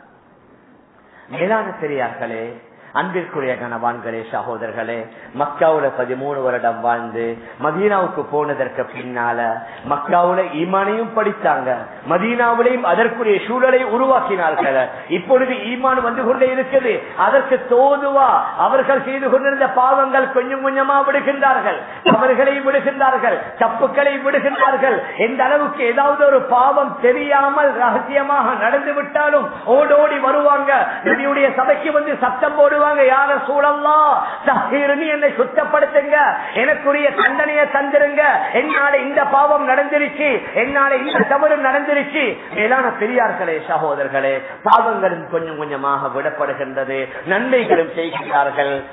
மேலான பெரியார்களே அன்பிற்குரிய கணவான்களே சகோதரர்களே மக்காவுல பதிமூணு வருடம் வாழ்ந்து மதீனாவுக்கு போனதற்கு பின்னால மக்காவுல ஈமானையும் படித்தாங்க. மதீனாவிலையும் அதற்குரிய சூழலை உருவாக்கினார்கள். இப்பொழுது ஈமான் வந்து கொண்டே இருக்குது அதற்கு தோதுவா அவர்கள் செய்து கொண்டிருந்த பாவங்கள் கொஞ்சம் கொஞ்சமா விடுகின்றார்கள். அவர்களை விடுகின்றார்கள். தப்புக்களை விடுகின்றார்கள். எந்த அளவுக்கு ஏதாவது ஒரு பாவம் தெரியாமல் ரகசியமாக நடந்து விட்டாலும் ஓடோடி வருவாங்க. சபைக்கு வந்து சத்தம் போடுவாங்க. சொல்லுவாங்க யார சூழல்லாம் சஹீர்னி என்னை சுத்தப்படுத்துங்க. எனக்குரிய தண்டனையை தந்துருங்க. என்னால இந்த பாவம் நடந்துருச்சு. என்னால இந்த தவறு நடந்துருச்சு. மேலான பெரியார்களே சகோதரர்களே பாவங்களும் கொஞ்சம் கொஞ்சமாக விடப்படுகின்றது. நன்மைகளும் செய்கின்றார்கள்.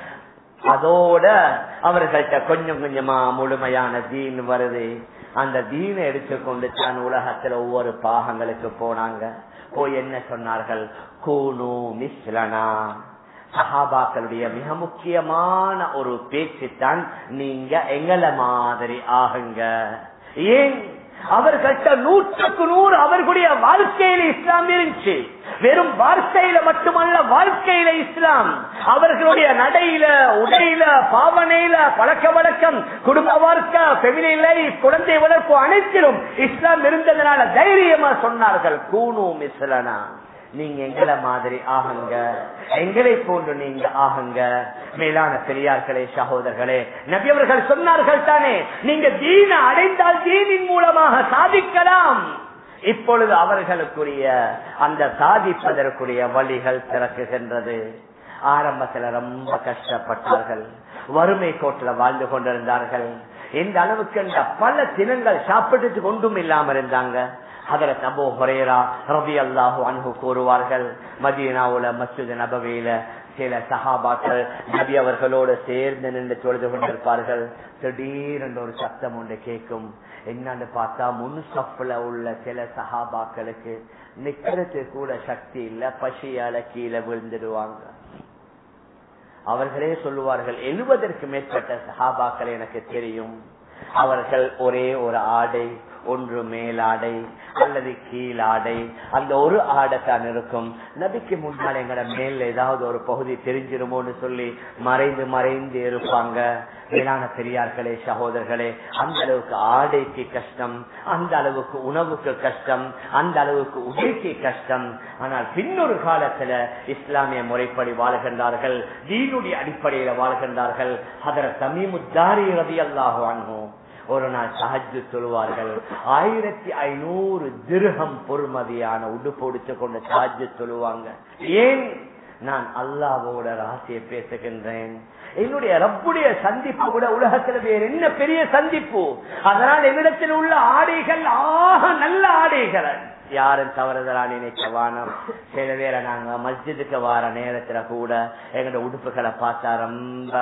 அதோட அவர்கள்ட்ட கொஞ்சம் கொஞ்சமா முழுமையான தீன் வருது. அந்த தீனை எடுத்துக்கொண்டு தான் உலகத்துல ஒவ்வொரு பாகங்களுக்கு போனாங்க. போய் என்ன சொன்னார்கள்? கூனு மிஸ்லனா. சஹாபாக்களுடைய மிக முக்கியமான ஒரு பேச்சு தான் நீங்க எங்களை மாதிரி ஆகுங்க. ஏன்? அவர்கள்ட்ட நூற்றுக்கு நூறு அவர்களுடைய வாழ்க்கையில இஸ்லாம் இருந்துச்சு. வெறும் வார்த்தையில மட்டுமல்ல வாழ்க்கையில இஸ்லாம். அவர்களுடைய நடையில உடையில பாவனையில பழக்க வழக்கம் குடும்ப வாழ்க்கை பெமினிலை குழந்தை வளர்ப்பு அனைத்திலும் இஸ்லாம் இருந்ததுனால தைரியமா சொன்னார்கள் கூணும் இஸ்லனா நீங்க எங்களை மாதிரி ஆகுங்க. எங்களை போன்று நீங்க ஆகுங்க. மேலான பெரியார்களே சகோதரர்களே நபியவர்கள் சொன்னார்கள் தானே நீங்க தீன அடைந்தால் தீனின் மூலமாக சாதிக்கலாம். இப்பொழுது அவர்களுக்குரிய அந்த சாதிப்பதற்குரிய வழிகள் திறக்குகின்றது. ஆரம்பத்துல ரொம்ப கஷ்டப்பட்டார்கள். வறுமை கோட்டில் வாழ்ந்து கொண்டிருந்தார்கள். இந்த அளவுக்கு பல தினங்கள் சாப்பிட்டு கொண்டும் இல்லாம இருந்தாங்க. அதற்கு அபோ ஹொரேரா அல்லாஹு அன்பு கூறுவார்கள் மதீனாவுல மசூத் நபவியில சில சஹாபாக்கள் நபி அவர்களோடு சேர்ந்து நின்று தொழுது கொண்டிருப்பார்கள். திடீரென்று ஒரு சத்தம் ஒன்று கேட்கும். என்னன்னு பார்த்தா முன் சப்புல உள்ள சில சஹாபாக்களுக்கு நிக்கிறதுக்கு கூட சக்தி இல்ல பசியால கீழே விழுந்துடுவாங்க. அவர்களே சொல்லுவார்கள் எழுபதற்கு மேற்பட்ட சஹாபாக்கள் எனக்கு தெரியும். அவர்கள் ஒரே ஒரு ஆடை ஒன்று மேலாடை அல்லது கீழாடை. அந்த ஒரு ஆடைத்தான் இருக்கும். நபிக்கு முன்னால் எங்கட மேல ஏதாவது ஒரு பகுதி தெரிஞ்சிருமோன்னு சொல்லி மறைந்து மறைந்து இருப்பாங்க. மேலான பெரியார்களே சகோதரர்களே அந்த அளவுக்கு ஆடைக்கு கஷ்டம் அந்த அளவுக்கு உணவுக்கு கஷ்டம் அந்த அளவுக்கு உடைக்கு கஷ்டம். ஆனால் பின்னொரு காலத்துல இஸ்லாமிய முறைப்படி வாழ்கின்றார்கள் தீனுடைய அடிப்படையில வாழ்கின்றார்கள். அதர தமிமுத்தாரி ரவி அல்லாஹ் வாங்குவோம் ஒரு நாள் சஹஜு சொல்லுவார்கள் ஆயிரத்தி ஐநூறு திருகம் பொறுமதியான உடுப்பு உடுத்து கொண்டு சஹஜு சொல்லுவாங்க. ஏன்? நான் அல்லாவோட ராசியை பேசுகின்றேன். என்னுடைய ரப்புடைய சந்திப்பு கூட உலகத்துல வேறு என்ன பெரிய சந்திப்பு? அதனால் என்னிடத்தில் உள்ள ஆடைகள் ஆக நல்ல ஆடைகள். யாரும் தவறுதலா நினைக்க வானம். சில பேரை நாங்க மஸ்ஜிதுக்கு வார நேரத்துல கூட எங்களோட உடுப்புகளை பார்த்தா ரொம்ப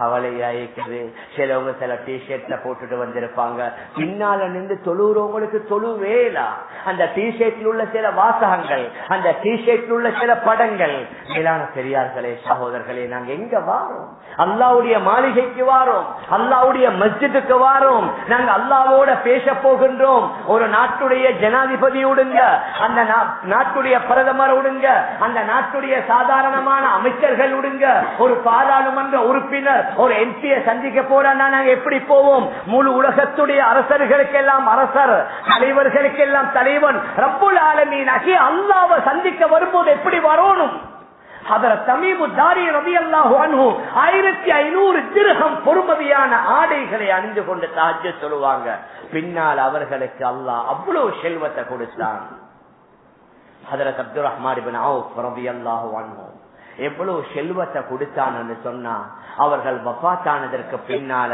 கவலையாயிக்குது சிலவங்க சில டிஷர்ட்ல போட்டுட்டு வந்திருப்பாங்க. பின்னால நின்று தொழுறவங்களுக்கு தொழுவேலா அந்த டிஷர்ட்ல உள்ள சில வாசகங்கள் அந்த டிஷர்ட்ல உள்ள சில படங்கள். மேலான பெரியார்களே சகோதரர்களே நாங்க எங்க வாரோம்? அல்லாவுடைய மாளிகைக்கு வாரோம். அல்லாவுடைய மஸ்ஜிதுக்கு வாரோம். நாங்க அல்லாவோட பேச போகின்றோம். ஒரு நாட்டுடைய ஜனாதிபதியுடன் விடுங்க அந்த நாட்டுடைய பிரதமர் விடுங்க அந்த நாட்டுடைய சாதாரணமான அமைச்சர்கள் விடுங்க ஒரு பாராளுமன்ற உறுப்பினர் ஒரு எம்பியை சந்திக்க போறா நாங்க எப்படி போவோம்? முழு உலகத்துடைய அரசர்களுக்கு எல்லாம் அரசர் தலைவர்களுக்கு எல்லாம் தலைவன். ரப்புல் ஆலமீன் அகி அல்லாவை சந்திக்க வரும்போது எப்படி வரணும்? ஆயிரத்தி ஐநூறு திருகம் பொறுமதியான ஆடைகளை அணிந்து கொண்டு தாஜ சொல்லுவாங்க. பின்னால் அவர்களுக்கு அல்லாஹ் அவ்வளவு செல்வத்தை கொடுத்தான். ஹதரத் அப்துல் ரஹ்மான் எவ்வளவு செல்வத்தை கொடுத்தான்னு சொன்னா அவர்கள் வபாத்தானதற்கு பின்னால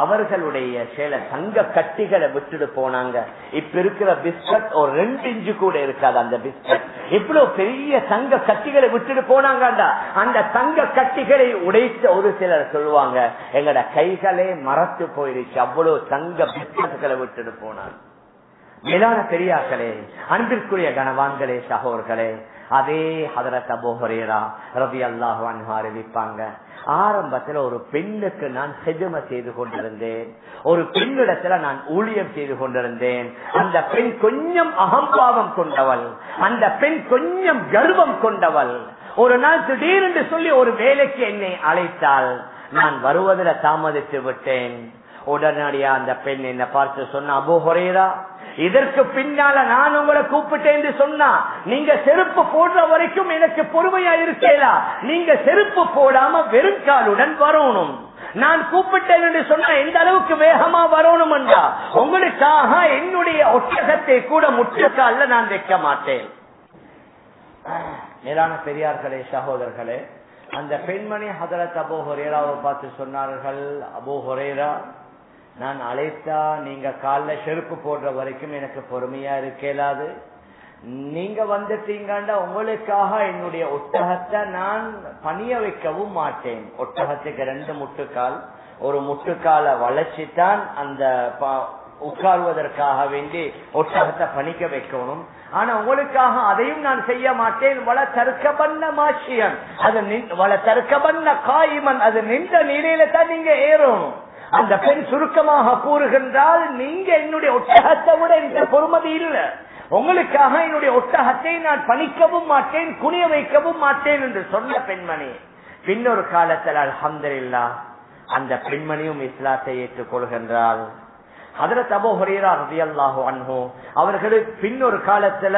அவர்களுடைய சில தங்க கட்டிகளை விட்டுட்டு போனாங்க. இப்ப இருக்கிற பிஸ்கட் ஒரு ரெண்டு இன்ச்சு கூட இருக்காது அந்த பிஸ்கட். இவ்வளவு பெரிய தங்க கட்டிகளை விட்டுட்டு போனாங்கடா. அந்த தங்க கட்டிகளை உடைத்த ஒரு சிலர் சொல்லுவாங்க எங்கட கைகளே மறத்து போயிருச்சு. அவ்வளவு தங்க பிஸ்கட்களை விட்டுட்டு போனாங்க. மேலான பெரியாக்களே அன்பிற்குரிய கனவான்களே சகோர்களே அதே ஹதரத் அபோஹரேரா ரவி அல்லாஹ் அறிவிப்பாங்க ஆரம்பத்துல ஒரு பெண்ணுக்கு நான் செஜம செய்து கொண்டிருந்தேன். ஒரு பெண்ணிடத்துல நான் ஊழியம் செய்து கொண்டிருந்தேன். அந்த பெண் கொஞ்சம் அகம்பாவம் கொண்டவள். அந்த பெண் கொஞ்சம் கர்வம் கொண்டவள். ஒரு நாள் திடீரென்று சொல்லி ஒரு வேலைக்கு என்னை அழைத்தால் நான் வருவதில் தாமதித்து விட்டேன். உடனடியா அந்த பெண் என்ன பார்த்து சொன்ன அபோ ஹொரேரா இதற்கு பின்னால நான் உங்களை கூப்பிட்டேன் சொன்னா நீங்க செருப்பு போடுற வரைக்கும் எனக்கு பொறுமையா இருக்கேலா? நீங்க செருப்பு போடாம வெறும் காலுடன் வரணும். நான் கூப்பிட்டேன் என்று சொன்னா எந்த அளவுக்கு வேகமா வரணும் என்றா? உங்களுக்காக என்னுடைய ஒட்டகத்தை கூட முற்றுக்கால நான் வைக்க மாட்டேன். மேலான பெரியார்களே சகோதரர்களே அந்த பெண்மணி ஹதரத் அபோ ஹொரேராவை பார்த்து சொன்னார்கள் அபோ ஹொரேரா நான் அழைத்தா நீங்க காலில் செருப்பு போடுற வரைக்கும் எனக்கு பொறுமையா இருக்கலாது நீங்க வந்துட்டீங்கன்னா உங்களுக்காக என்னுடைய ஒட்டகத்தை நான் பணிய வைக்கவும் மாட்டேன். ஒட்டகத்துக்கு ரெண்டு முட்டுக்கால். ஒரு முட்டுக்கால வளர்ச்சித்தான் அந்த உட்காருவதற்காக வேண்டி ஒட்டகத்தை பணிக்க வைக்கணும். ஆனா உங்களுக்காக அதையும் நான் செய்ய மாட்டேன். வள தருக்க பண்ண மாசியன் அது வள தருக்க பண்ண காயிமன். அது நின்ற நிலையில தான் நீங்க ஏறணும். அந்த பெண் சுருக்கமாக கூறுகின்றால் நீங்க என்னுடைய ஒட்டகத்தை விட இந்த பொறுமதி இல்லை. உங்களுக்காக என்னுடைய ஒட்டகத்தை நான் பணிக்கவும் மாட்டேன் குனிய வைக்கவும் மாட்டேன் என்று சொன்ன பெண்மணி. பின்னொரு காலத்தில் அலமதுல்லா அந்த பெண்மணியும் இஸ்லாத்தை ஏற்றுக் கொள்கின்றாள் அதற்கு அபோ ஹரீரா ரதியல்லாஹு அன்ஹோ அவர்களுக்கு பின்னொரு காலத்துல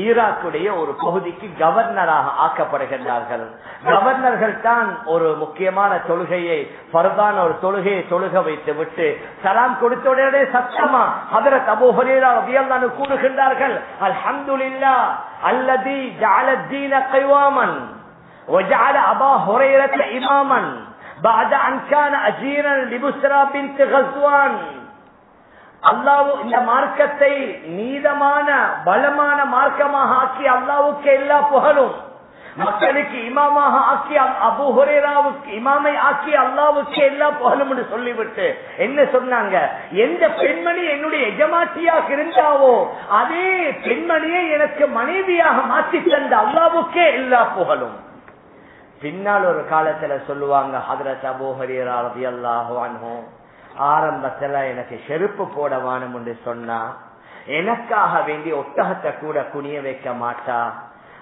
ஈராக்குடைய ஒரு பகுதிக்கு கவர்னராக ஆக்கப்படுகின்றார்கள் கவர்னர்கள் தான் ஒரு முக்கியமான தொழுகையை பரதான ஒரு தொழுகையை தொழுக வைத்து விட்டு சலாம் கொடுத்த உடனே சத்தமா அதற்கு அபோ ஹரீரா ரதியல்லானு கூறுகின்றார்கள் அல்ஹம்துலில்லா அல்லதி ஜஅலத்தீன கைவாமன் وجعل أبا هريرة إماما بعد أن كان أجيرا لبسرى بنت غزوان அல்லாவு இந்த மார்க்கத்தை நீதமான பலமான மார்க்கமாக ஆக்கி அல்லாவுக்கு எல்லா புகழும். மக்களுக்கு இமாமாக ஆக்கி அபு ஹுரேராவுக்கு இமாமை ஆக்கி அல்லாவுக்கு எல்லா புகழும் என்று சொல்லிவிட்டு என்ன சொன்னாங்க? எந்த பெண்மணி என்னுடைய எஜமாட்டியாக இருந்தாவோ அதே பெண்மணியை எனக்கு மனைவியாக மாற்றி தந்த அல்லாவுக்கே எல்லா புகழும். பின்னால் ஒரு காலத்துல சொல்லுவாங்க ஹதரத் அபு ஹரீரா ரதி அல்லாஹ் ஆரம்பத்துல எனக்கு செருப்பு போட வேணும் என்று சொன்னா எனக்காக வேண்டி ஒட்டகத்தை கூட குனிய வைக்க மாட்டா.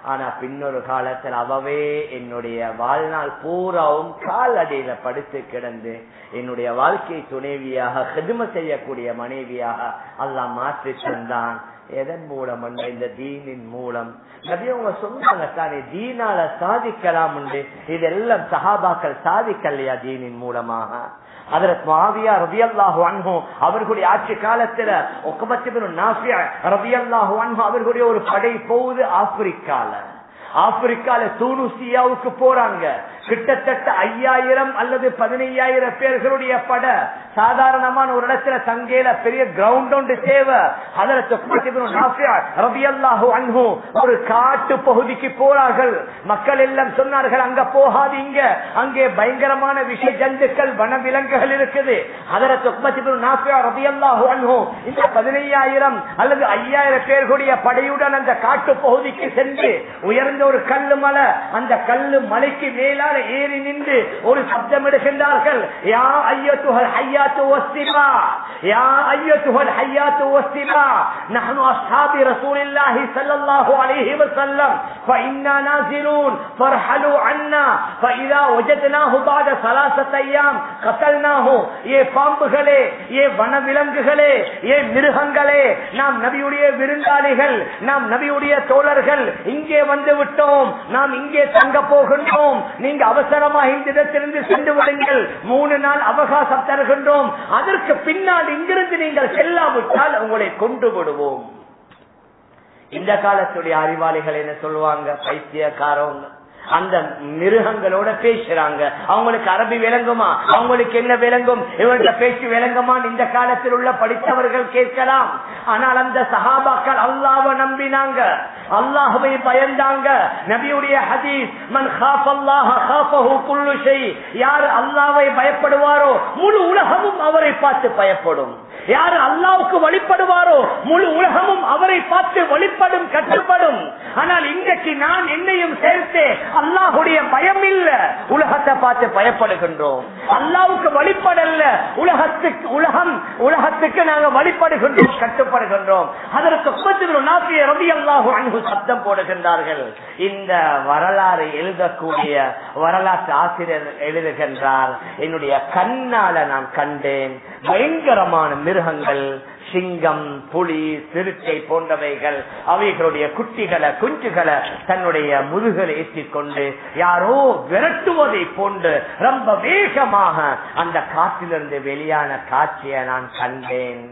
ஆனா பின்னொரு காலத்தில் அவவே என்னுடைய வாழ்நாள் பூராவும் கால் அடியில படுத்து கிடந்து என்னுடைய வாழ்க்கை துணைவியாக ஹெதும செய்யக்கூடிய மனைவியாக அல்லாஹ் மாற்றி சொன்னான் எதன் மூலம் இந்த தீனின் மூலம். நபியவங்க சொன்னாங்க தானே தீனால சாதிக்கலாம் உண்டு. இதெல்லாம் சஹாபாக்கள் சாதிக்கலையா தீனின் மூலமாக? அதற்கு மாவியா ரபியல்லாஹு அன்ஹோ அவர்களுடைய ஆட்சி காலத்துல ஒக்கபத்து ரபியல்லாஹு அன்ஹோ அவர்களுடைய ஒரு படை போகுது ஆப்பிரிக்கால. ஆப்பிரிக்கால தூனுசியாவுக்கு போறாங்க. கிட்டத்தட்ட ஐயாயிரம் அல்லது பதினையாயிரம் பேர்களுடைய பட சாதாரணமான ஒரு இடத்துல தங்கையில பெரிய கிரவுண்ட் ஒன்று தேவை. ஒரு காட்டு பகுதிக்கு போறார்கள். மக்கள் எல்லாம் சொன்னார்கள் அங்க போகாதீங்க அங்கே பயங்கரமான விஷ ஜந்துக்கள் வனவிலங்குகள் இருக்குது. அதர இந்த பதினையாயிரம் அல்லது ஐயாயிரம் பேர்களுடைய படையுடன் அந்த காட்டு பகுதிக்கு சென்று உயர்ந்த ஒரு கல்லு மலை அந்த கல்லு மலைக்கு மேலால ஏறி நின்று ஒரு சப்தம் எடுக்கின்றார்கள் யா ஐயத்துகள் ஐயாத்து வஸ்திமா யா ஐயத்துகள் ஐயாத்து வஸ்திமா نحن أصحاب رسول الله صلى الله عليه وسلم فإنا نازلون فارحلوا عنا فإذا وجدناه بعد ثلاثة أيام قتلناه ஏ பாம்புகளே ஏ வனவிலங்குகளே ஏ மிருகங்களே நாம் நபியுடைய விருந்தாளிகள் நாம் நபியுடைய தோழர்கள் இங்கே வந்து விட்டோம். நாம் இங்கே தங்க போகின்றோம். நீங்க அவசரமாக இந்த இடத்திலிருந்து சென்று விடுங்கள். மூணு நாள் அவகாசம் தருகின்றோம். அதற்கு பின்னால் இங்கிருந்து நீங்கள் செல்லாவிட்டால் உங்களை கொண்டு விடுவோம். இந்த காலத்துடைய அறிவாளிகள் என்ன சொல்லுவாங்க? பைத்தியக்காரவங்க. அந்த மிருகங்களோட பேசுறாங்க. அவங்களுக்கு அரபி விளங்குமா? அவங்களுக்கு என்ன விளங்கும்? இவர்கிட்ட பேச்சு விளங்குமான் இந்த காலத்தில் உள்ள படித்தவர்கள் கேட்கலாம். ஆனால் அந்த சஹாபாக்கள் அல்லாவை நம்பினாங்க. அல்லாஹுவை பயந்தாங்க. நபியுடைய ஹதீஸ் மன் ஹாஃப் அல்லாஹ் ஹாஃபஹு குல்லு ஷை யார் அல்லாஹ்வை பயப்படுவாரோ முழு உலகமும் அவரை பார்த்து பயப்படும். யாரு அல்லாவுக்கு வழிபடுவாரோ முழு உலகமும் அவரை பார்த்து வழிபடும் கட்டுப்படும். ஆனால் இன்றைக்கு நான் என்னையும் சேர்த்து அல்லாஹுடைய பயம் இல்ல உலகத்தை பார்த்து பயப்படுகின்றோம். அல்லாவுக்கு வழிபடல்ல. உலகத்துக்கு உலகம் உலகத்துக்கு நாங்க வழிபடுகின்றோம் கட்டுப்படுகின்றோம். அதற்கு நாசிய ரவி அல்லாஹு அன்பு சப்தம் போடுகின்றார்கள். இந்த வரலாறு எழுதக்கூடிய வரலாற்று ஆசிரியர் எழுதுகின்றார் என்னுடைய கண்ணால நான் கண்டேன். பயங்கரமான மிருகங்கள் சிங்கம் புலி சிறுத்தை போன்றவைகள் அவைகளுடைய குட்டிகளை குஞ்சுகளை தன்னுடைய முதுகலை ஏற்றிக் கொண்டு யாரோ விரட்டுவதை போன்று ரொம்ப வேகமாக அந்த காற்றிலிருந்து வெளியான காட்சியை நான் கண்டேன்.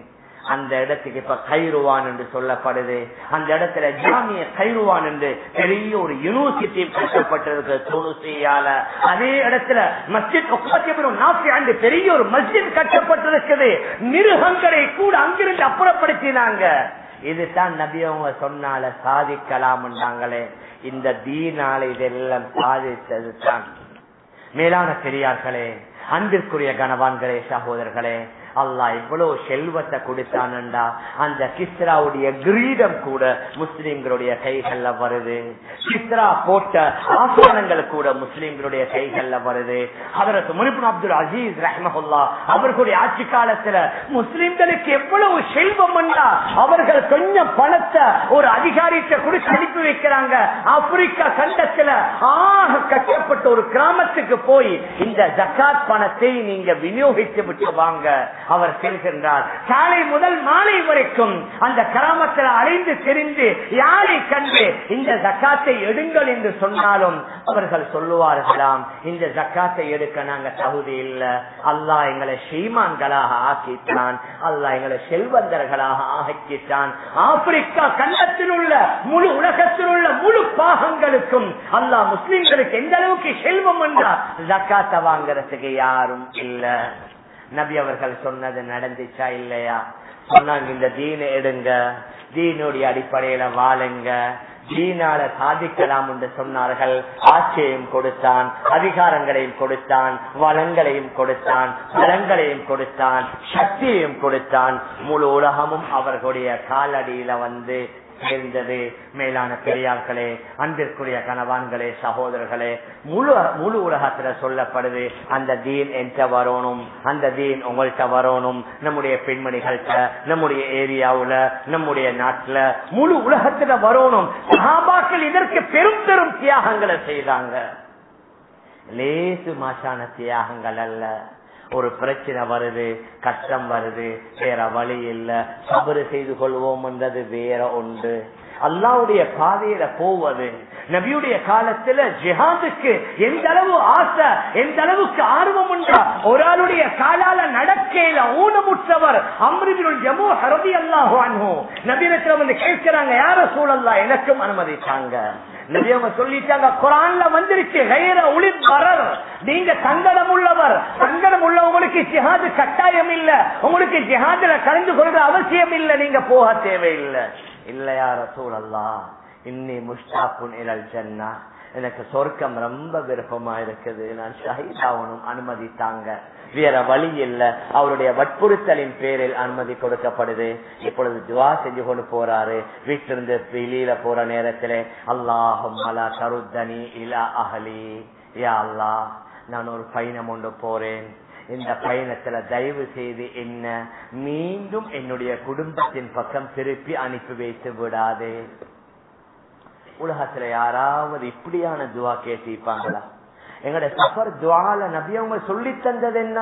அந்த இடத்துக்கு இப்ப கைருவான் என்று சொல்லப்படுது. அந்த இடத்துல ஜாமிய கைருவான் என்று பெரிய ஒரு யூனிவர்சிட்டி கட்டப்பட்டிருக்கு துணுசியால அதே இடத்துல மஸ்ஜித் நாற்பது ஆண்டு பெரிய ஒரு மஸ்ஜித் கட்டப்பட்டிருக்குது. மிருகங்களை கூட அங்கிருந்து அப்புறப்படுத்தினாங்க. இதுதான் நபி அவங்க சொன்னால சாதிக்கலாம் இந்த தீனால இதெல்லாம் சாதித்தது தான் மேலான பெரியார்களே அன்பிற்குரிய கனவான்களே சகோதரர்களே அல்லாஹ் இவ்வளவு செல்வத்தை கொடுத்தானண்டா? அந்த கிஸ்ராவுடைய கிரீடம் கூட முஸ்லிம்களுடைய கைகள்ல வருது. கிஸ்ரா போட்ட ஆசனங்கள் கூட முஸ்லிம்களுடைய கைகள்ல வருது. அதற்கு முனிப்பு அப்துல் அசீஸ் ரஹமஹுல்லா அவர்களுடைய ஆட்சி காலத்துல முஸ்லிம்களுக்கு எவ்வளவு செல்வம் அவர்கள் கொஞ்சம் பணத்தை ஒரு அதிகாரிட்ட கொடுத்து அனுப்பி வைக்கிறாங்க. ஆப்பிரிக்கா கண்டத்துல ஆக கட்டப்பட்ட ஒரு கிராமத்துக்கு போய் இந்த ஜக்காத் பணத்தை நீங்க விநியோகித்து விட்டு வாங்க. அவர் செல்கின்றார். காலை முதல் மாலை வரைக்கும் அந்த கிராமத்தில் அழைந்து தெரிந்து யாரை கண்டு இந்த ஜக்காத்தை எடுங்கள் என்று சொன்னாலும் அவர்கள் சொல்லுவார்களாம் இந்த ஜக்காத்தை எடுக்க நாங்க தகுதி இல்ல. அல்லாஹ் எங்களை ஸ்ரீமான்களாக ஆக்கிட்டான் அல்லாஹ் எங்களை செல்வந்தர்களாக ஆக்கிட்டான். ஆப்பிரிக்கா கண்டத்தில் உள்ள முழு உலகத்தில் உள்ள முழு பாகங்களுக்கும் அல்லாஹ் முஸ்லிம்களுக்கு எந்த அளவுக்கு செல்வம் என்றால் ஜக்காத்தை வாங்குறதுக்கு யாரும் இல்லை. நபி அவர்கள் சொன்னது நடந்துச்சா இல்லையா? சொன்னாங்க இந்த தீனை எடுங்க தீனுடைய அடிப்படையில வாழுங்க தீனால சாதிக்கலாம் என்று சொன்னார்கள். ஆட்சியையும் கொடுத்தான் அதிகாரங்களையும் கொடுத்தான் வளங்களையும் கொடுத்தான் பலங்களையும் கொடுத்தான் சக்தியையும் கொடுத்தான். முழு உலகமும் அவர்களுடைய காலடியில வந்து சேர்ந்தது மேலான பெரியார்களே அன்பிற்குரிய கணவான்களே சகோதரர்களே முழு முழு உலகத்துல சொல்லப்படுது அந்த தீன் என்ற வரணும் அந்த தீன் உங்கள்கிட்ட வரணும். நம்முடைய பெண்மணிகள்கிட்ட நம்முடைய ஏரியாவுல நம்முடைய நாட்டுல முழு உலகத்துல வரணும். சகாபாக்கள் இதற்கு பெரும் பெரும் தியாகங்களை செய்தாங்க. லேசு மாசான தியாகங்கள் அல்ல. ஒரு பிரச்சனை வருது கஷ்டம் வருது வேற வழி இல்ல சபரு செய்து கொள்வோம் என்றது வேற ஒன்று. அல்லாவுடைய பாதையில போவது நபியுடைய காலத்துல ஜிஹாதுக்கு எந்த அளவு ஆசை எந்த அளவுக்கு ஆர்வம் உண்டா? ஒரு ஆளுடைய காலால நடக்கையில ஊனமுற்றவர் அம்ரிபின் ஜமு ஹரதி அல்லாஹு அன்ஹு. வந்து கேட்கிறாங்க யார சூழல்லா எனக்கும் அனுமதிச்சாங்க நபி அவங்க சொல்லிட்டாங்க குரான்ல வந்துருச்சு கைர ஒளி வரர் நீங்க சங்கடம் உள்ளவர். சங்கடம் உள்ளவங்களுக்கு ஜிஹாது கட்டாயம் இல்ல. உங்களுக்கு ஜிஹாதுல கலந்து கொள்ற அவசியம் இல்ல. நீங்க போக தேவையில்லை. இல்லையா ரசூலல்லா இன்னி முஷ்டாப்புன் இலல் ஜன்னா. எனக்கு சொர்க்கம் ரொம்ப விருப்பமா இருக்குது. நான் ஷஹீதாவனும் அனுமதித்தாங்க. வேற வழி இல்ல. அவருடைய வற்புறுத்தலின் பேரில் அனுமதி கொடுக்கப்படுது. இப்பொழுது துவா செஞ்சு கொண்டு போறாரு. வீட்டிலிருந்து வெளியில போற நேரத்துல அல்லாஹும் அலா கருத்தனி இலா அகலி யா அல்லா நான் ஒரு பயணம் கொண்டு போறேன். இந்த பயணத்துல தயவு செய்து என்ன மீண்டும் என்னுடைய குடும்பத்தின் பக்கம் திருப்பி அனுப்பி வைத்து விடாதே. உலகத்துல யாராவது இப்படியான துவா கேட்டிருப்பாங்களா? எங்கட சஃபர் துவால நபி அவங்க சொல்லி தந்தது என்ன?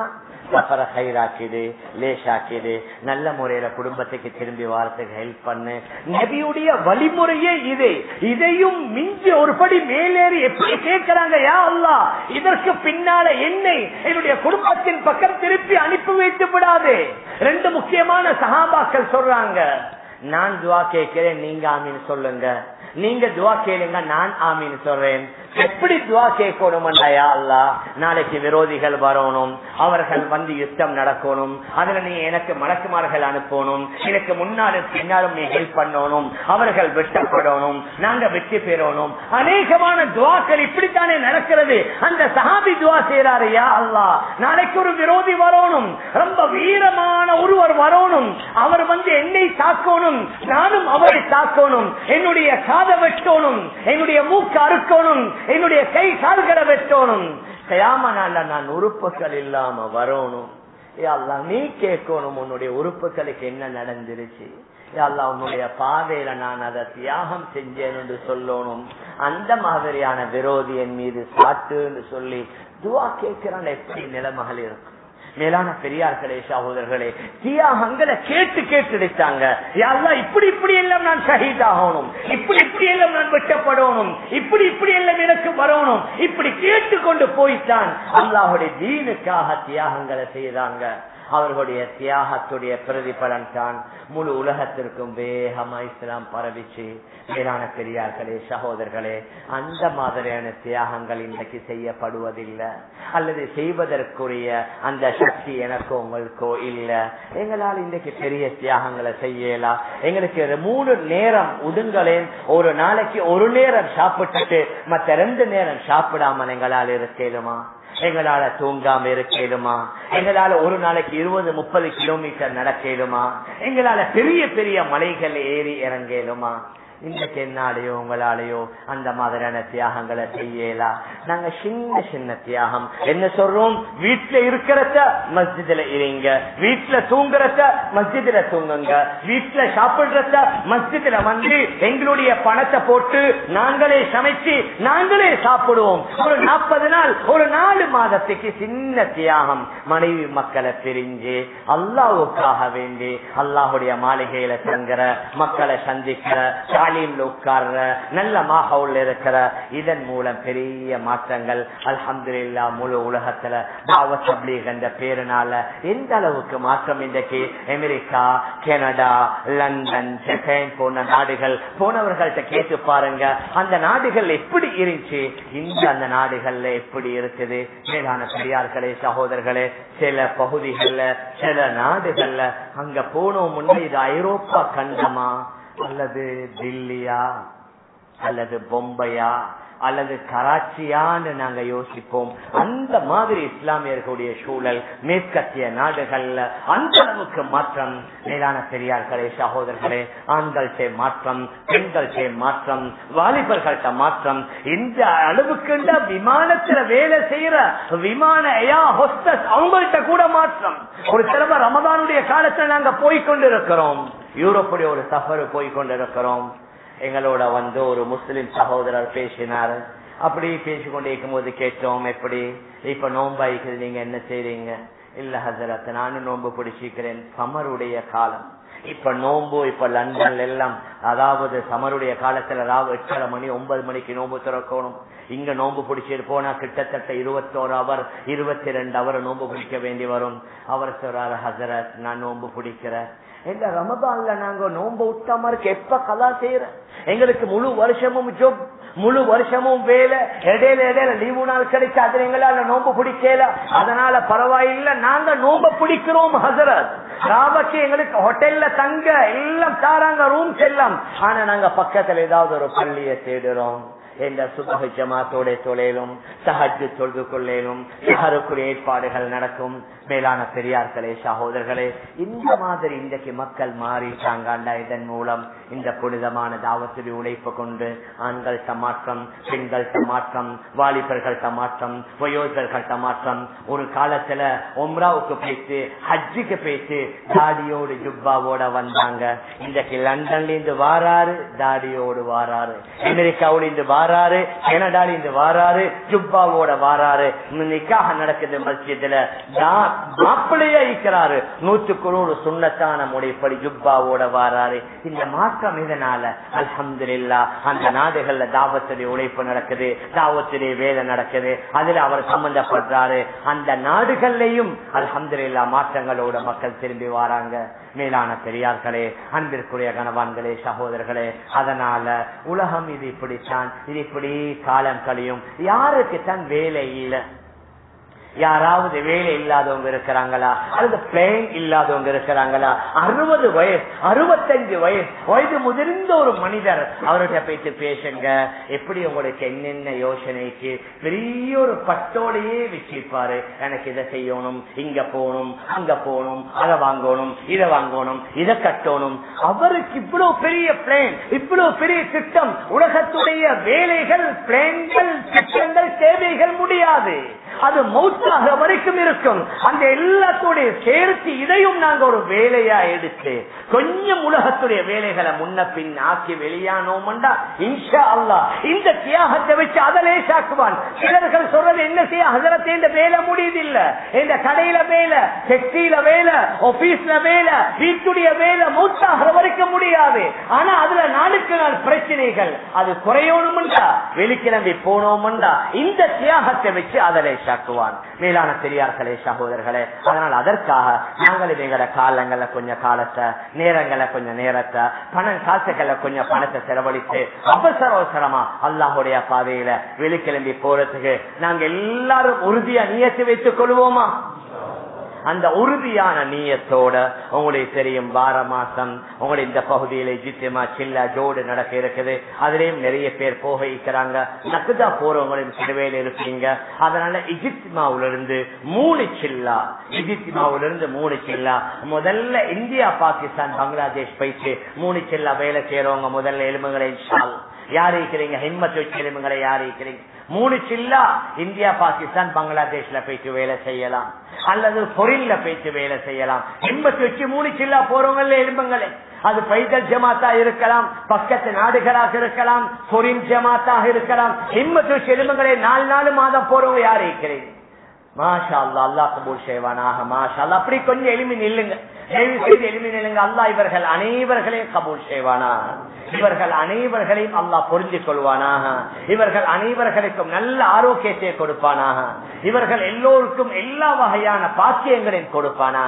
சஃபரை ஹைராக்கிடு லேஷாக்கிடு நல்ல முறையில குடும்பத்துக்கு திரும்பி வாரத்துக்கு ஹெல்ப் பண்ணு. நபியுடைய வழிமுறையே இது. இதையும் மிஞ்சி ஒரு படி மேலேறி எப்படி கேட்கிறாங்க யா அல்லா இதற்கு பின்னால என்னை என்னுடைய குடும்பத்தின் பக்கம் திருப்பி அனுப்பி வைத்து விடாது. ரெண்டு முக்கியமான சகாபாக்கள் சொல்றாங்க நான் துவா கேட்கிறேன் நீங்க ஆமின்னு சொல்லுங்க. நீங்க துவா கேளுங்க நான் ஆமின்னு சொல்றேன். எப்படி துவா கேட்கணும் அல்லா? நாளைக்கு விரோதிகள் வரணும். அவர்கள் வந்து யுத்தம் நடக்கணும். அதுல நீ எனக்கு மலக்குமார்கள் அனுப்பணும். எனக்கு முன்னாலும் பின்னாலும் நீ ஹெல்ப் பண்ணணும். அவர்கள் வெட்டப்படணும். நாங்க வெற்றி பெறணும். அநேகமான துவாக்கள் இப்படித்தானே நடக்கிறது. அந்த சஹாபி துவா செய்யறாரு யா அல்லா. நாளைக்கு ஒரு விரோதி வரணும். ரொம்ப வீரமான ஒருவர் வரணும். அவர் வந்து என்னை தாக்கணும். நானும் அவரை தாக்கணும். என்னுடைய காதை வெட்டணும். என்னுடைய மூக்கு அறுக்கணும். என்னுடைய கை கால்களை வெட்டணும். கயாம நாள்ல நான் உறுப்புகள் இல்லாம வரணும். அல்லா நீ கேட்கணும் உன்னுடைய உறுப்புகளுக்கு என்ன நடந்துருச்சு. அல்லா உன்னுடைய பாதையில நான் அதை தியாகம் செஞ்சேன் என்று சொல்லணும். அந்த மாதிரியான விரோதியின் மீது சாட்டுன்னு சொல்லி துவா கேட்கிறான். எப்படி நிலைமகள் இருக்கும்? மேலான பெரியார்களே சகோதரர்களே தியாகங்களை கேட்டு கேட்டு எடுத்தாங்க. யாரெல்லாம் இப்படி இப்படி எல்லாம் நான் ஷஹீத் ஆகணும். இப்படி இப்படி எல்லாம் நான் வெட்டப்படணும். இப்படி இப்படி எல்லாம் எனக்கு வரணும். இப்படி கேட்டு கொண்டு போய்த்தான். அல்லாஹுடைய தீனுக்காக தியாகங்களை செய்தாங்க. அவர்களுடைய தியாகத்துடைய பிரதிபலன் தான் முழு உலகத்திற்கும் வேகமா இஸ்லாம் பரவிச்சு. மேலான பெரியார்களே சகோதரர்களே அந்த மாதிரியான தியாகங்கள் இன்றைக்கு செய்யப்படுவதில்லை. அல்லது செய்வதற்குரிய அந்த சக்தி எனக்கோ உங்களுக்கோ இல்ல. எங்களால் இன்றைக்கு பெரிய தியாகங்களை செய்யலாம். எங்களுக்கு மூணு நேரம் உடுங்களேன் ஒரு நாளைக்கு ஒரு நேரம் சாப்பிட்டுட்டு மற்ற ரெண்டு நேரம் சாப்பிடாமல் எங்களால் இருக்கேதுமா எங்களால தூங்காம இருக்கலுமா எங்களால ஒரு நாளைக்கு இருபது முப்பது கிலோமீட்டர் நடக்கலுமா எங்களால பெரிய பெரிய மலைகள் ஏறி இறங்கலுமா இன்னைக்கு என்னாலேயோ உங்களாலேயோ அந்த மாதிரியான தியாகங்களை செய்யலாம் நாங்க சின்ன சின்ன தியாகம். என்ன சொல்றோம்? வீட்டுல இருக்கிறத மஸ்ஜிதுல இருங்க. வீட்டுல தூங்குறத மஸ்ஜிதுல தூங்குங்க. வீட்டுல சாப்பிடுறத மஸ்ஜிதுல வந்து எங்களுடைய பணத்தை போட்டு நாங்களே சமைச்சு நாங்களே சாப்பிடுவோம். ஒரு நாற்பது நாள் ஒரு நாலு மாதத்துக்கு சின்ன தியாகம். மனைவி மக்களை பிரிஞ்சு அல்லாவுக்காக வேண்டி அல்லாஹுடைய மாளிகையில தங்குற மக்களை சந்திக்கிற தாலீம்ல உட்கார்ற நல்ல மாஹவுல் இருக்கிற இதன் மூலம் பெரிய மாற்றங்கள். அல்ஹம்துலில்லா முழு உலகத்துல தாவத் தப்லீக் என்ற பேருனால எந்த அளவுக்கு மாற்றம் இன்றைக்கு? அமெரிக்கா கனடா லண்டன் ஜப்பான் போன நாடுகள். போனவர்கள்ட்ட கேட்டு பாருங்க அந்த நாடுகள் எப்படி இருந்துச்சு? இந்த அந்த நாடுகள்ல எப்படி இருக்குது? மேலான பெரியார்களே சகோதரர்களே சில பகுதிகள்ல சில நாடுகள்ல அங்க போனோம் முன்னே இது ஐரோப்பா கண்டமா? அல்லது தில்லியா அல்லது பொம்பையா அல்லது கராச்சியான்னு நாங்க யோசிப்போம். அந்த மாதிரி இஸ்லாமியர்களுடைய சூழல் மேற்கத்திய நாடுகள்ல அந்த அளவுக்கு மாற்றம். மேலான பெரியார்களே சகோதரர்களே ஆண்கள்கிட்ட மாற்றம் பெண்கள்கிட்ட மாற்றம் வாலிபர்கள்ட்ட மாற்றம். இந்த அளவுக்கு விமானத்துல வேலை செய்யற விமான அவங்கள்ட்ட கூட மாற்றம். ஒரு தடவை ரமதானுடைய காலத்துல நாங்க போய்கொண்டிருக்கிறோம் யூரோப்புடைய ஒரு சஃபரு போய்கொண்டிருக்கிறோம் எங்களோட வந்து ஒரு முஸ்லிம் சகோதரர் பேசினார். அப்படி பேசிக்கொண்டே இருக்கும் போது கேட்டோம் எப்படி? இப்ப நோம்பாய்க்குது நீங்க என்ன செய்றீங்க? இல்ல ஹசரத் நானும் நோன்பு பிடிச்சிக்கிறேன். சமருடைய காலம். இப்ப நோம்பு இப்ப லண்டன் எல்லாம் அதாவது சமருடைய காலத்துல அதாவது எட்டரை மணி ஒன்பது மணிக்கு நோம்பு திறக்கணும். இங்க நோம்பு பிடிச்சிட்டு போனா கிட்டத்தட்ட இருபத்தோரு அவர் இருபத்தி ரெண்டு அவர் நோம்பு பிடிக்க வேண்டி வரும். அவர் சொல்றாரு ஹசரத் நான் நோம்பு பிடிக்கிறேன். எங்க ரமதான்ல நாங்க நோன்பு விட்டாம இருக்கு எப்ப கலா செய்யற எங்களுக்கு முழு வருஷமும் ஜொப் முழு வருஷமும் வேலை. இடையில இடையில லீவு நாள் கிடைச்சு அது எங்களால நோன்பு பிடிக்கல. அதனால பரவாயில்ல நாங்க நோம்ப பிடிக்கிறோம் ஹசரத். ராபக்கு எங்களுக்கு ஹோட்டல்ல தங்க எல்லாம் தாராங்க ரூம்ஸ் எல்லாம். ஆனா நாங்க பக்கத்துல ஏதாவது ஒரு பள்ளியை தேடுறோம். என்ற சுபக ஜமாத்தோட தொழிலும் சஹஜ் தொழுது கொள்ளையிலும் சஹருக்குரிய ஏற்பாடுகள் நடக்கும். மேலான பெரியார்களே சகோதரர்களே இந்த மாதிரி இன்றைக்கு மக்கள் மாறிட்டாங்க இதன் மூலம். இந்த புனிதமான தாவத்தில் உழைப்பு கொண்டு ஆண்கள் தமாற்றம் பெண்கள் தமாற்றம் வாலிபர்கள் தமாற்றம் வயோதர்கள் தமாற்றம் ஒரு காலத்துல ஒம்ராவுக்கு போயிட்டு ஹஜ்ஜிக்கு பேசி தாடியோடு ஜுப்பாவோட வந்தாங்க. இன்றைக்கு லண்டன்ல இருந்து வாராரு தாடியோடு வாராரு. அமெரிக்காவோட இருந்து வாராரு கனடால இருந்து வாராரு ஜுப்பாவோட வாராரு. நிக்காக நடக்குது மஸ்ஜிதுல. மாப்பிள்ளையா இருக்கிறாரு. நூற்றுக்கு நூறு சுண்ணத்தான முறைப்படி ஜுப்பாவோட வாராரு. இந்த மாற்றம் இதனால அல்ஹம்துலில்லா அந்த நாடுகள்ல தாவத்துடைய உழைப்பு நடக்குது தாவத்துடைய வேலை நடக்குது அதுல அவர் சம்பந்தப்படுறாரு. அந்த நாடுகள்லயும் இல்லா மாற்றங்களோட மக்கள் திரும்பி வராங்க. மேலான பெரியார்களே அன்பிற்குரிய கணவான்களே சகோதரர்களே அதனால உலகம் இது இப்படித்தான் இது இப்படி காலம் கழியும். யாருக்கு தான் வேலை இல்லை யாராவது வேலை இல்லாதவங்க இருக்கிறாங்களா? அல்லது பிளேன் இல்லாதவங்க இருக்கிறாங்களா? அறுபது வயசு அறுபத்தஞ்சு வயசு வயது முதிர்ந்த ஒரு மனிதர் அவர்கிட்ட போயிட்டு பேசுங்க. எப்படி உங்களுக்கு என்னென்ன யோசனைக்கு பெரிய ஒரு பட்டோடையே வச்சிருப்பாரு. எனக்கு இதை செய்யணும் இங்க போகணும் அங்க போகணும் அதை வாங்கணும் இதை வாங்கணும் இதை கட்டணும். அவருக்கு இவ்வளவு பெரிய பிளேன் இவ்வளவு பெரிய திட்டம். உலகத்துடைய வேலைகள் பிளேன்கள் திட்டங்கள் தேவைகள் முடியாது. அது மௌத்தாக வரைக்கும் இருக்கும். அந்த எல்லாத்துடைய சேர்த்து இதையும் நாங்க ஒரு வேலையா எடுத்து கொஞ்சம் உலகத்துடைய வேலைகளை முன்ன பின் ஆக்கி வெளியானோம்டா இன்ஷா அல்லா இந்த தியாகத்தை வச்சு அதலே சாக்குவான் சிலர்கள் சொல்றது என்ன செய்ய ஹசரத்தை இந்த வேலை முடியுதில்ல. இந்த கடையில வேலை ஃபெக்டரியில வேலை ஆபீஸ்ல வேலை வீட்டுடைய வேலை மூத்தாகிற வரைக்கும் முடியாது. ஆனா அதுல நாளுக்கு நாள் பிரச்சனைகள் அது குறையணும்டா. வெளிக்கிழமை போனோம்டா. இந்த தியாகத்தை வச்சு அதை சாக்குவான் மேலான பெரியார்களே சகோதரர்களே அதனால் அதற்காக நாங்கள் எங்களோட காலங்களை கொஞ்சம் காலத்தை நேரங்களை கொஞ்சம் நேரத்தை பணம் காசுகளை கொஞ்சம் பணத்தை செலவழித்து அவசர அவசரமா அல்லாஹுடைய பாதையில வெளிக்கிளம்பி போறதுக்கு நாங்க எல்லாரும் உறுதியா நியத்து வைத்துக் கொள்வோமா? அந்த உறுதியான நீயத்தோட உங்களுக்கு தெரியும் வார மாசம் உங்களுடைய இந்த பகுதியில ஜித்தியமா சில்லா ஜோடு நடக்க இருக்குது. அதுலயும் நிறைய பேர் போக இருக்கிறாங்க நக்குதா போறவங்களும் சிறுவையில் இருப்பீங்க. அதனால இஜித்மாவுல இருந்து மூணு சில்லா இஜித்மாவுல இருந்து மூணு சில்லா. முதல்ல இந்தியா பாகிஸ்தான் பங்களாதேஷ் போயிட்டு மூணு சில்லா வேலை செய்யறவங்க முதல்ல எலும்புகளை யார் இருக்கிறீங்க? ஹிம்மத் வச்சு எலும்புகளை யார் இருக்கிறீங்க? மூணு சில்லா இந்தியா பாகிஸ்தான் பங்களாதேஷ்ல போயிட்டு வேலை செய்யலாம். அல்லது பொருள்ல போயிட்டு வேலை செய்யலாம். எண்பத்தி வச்சு மூணு சில்லா போறவங்கள எலும்புங்களே. அது பைதல் ஜமாத்தா இருக்கலாம் பக்கத்து நாடுகளாக இருக்கலாம் பொரின் ஜமாத்தாக இருக்கலாம். எண்பத்தி வச்சு எலும்புங்களே நாலு நாலு மாதம் போறவங்க யார் இருக்கிறீங்க? மாஷா அல்லா அல்லா கபூல் செய்வானாக மாஷா அல்லா அப்படி கொஞ்சம் எளிமை நில்லுங்க. தயவு செய்து எளிமை நில்லுங்க. அல்லா இவர்கள் அனைவர்களையும் கபூல் செய்வானா? இவர்கள் அனைவர்களையும் அல்லா புரிஞ்சு கொள்வானாக. இவர்கள் அனைவர்களுக்கும் நல்ல ஆரோக்கியத்தை கொடுப்பானாக. இவர்கள் எல்லோருக்கும் எல்லா வகையான பாக்கியங்களையும் கொடுப்பானா?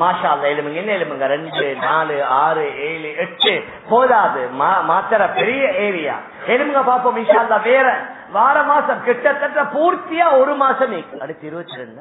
மாஷா அல்ல எலும்புங்க என்ன எலும்புங்க ரெண்டு நாலு ஆறு ஏழு எட்டு. போதாது. மாத்திர பெரிய ஏரியா. எலும்புங்க பாப்போம் இஷா வேற வார மாசம் கிட்டத்தட்ட பூர்த்தியா ஒரு மாசமே. அடுத்து இருபத்தி ரெண்டு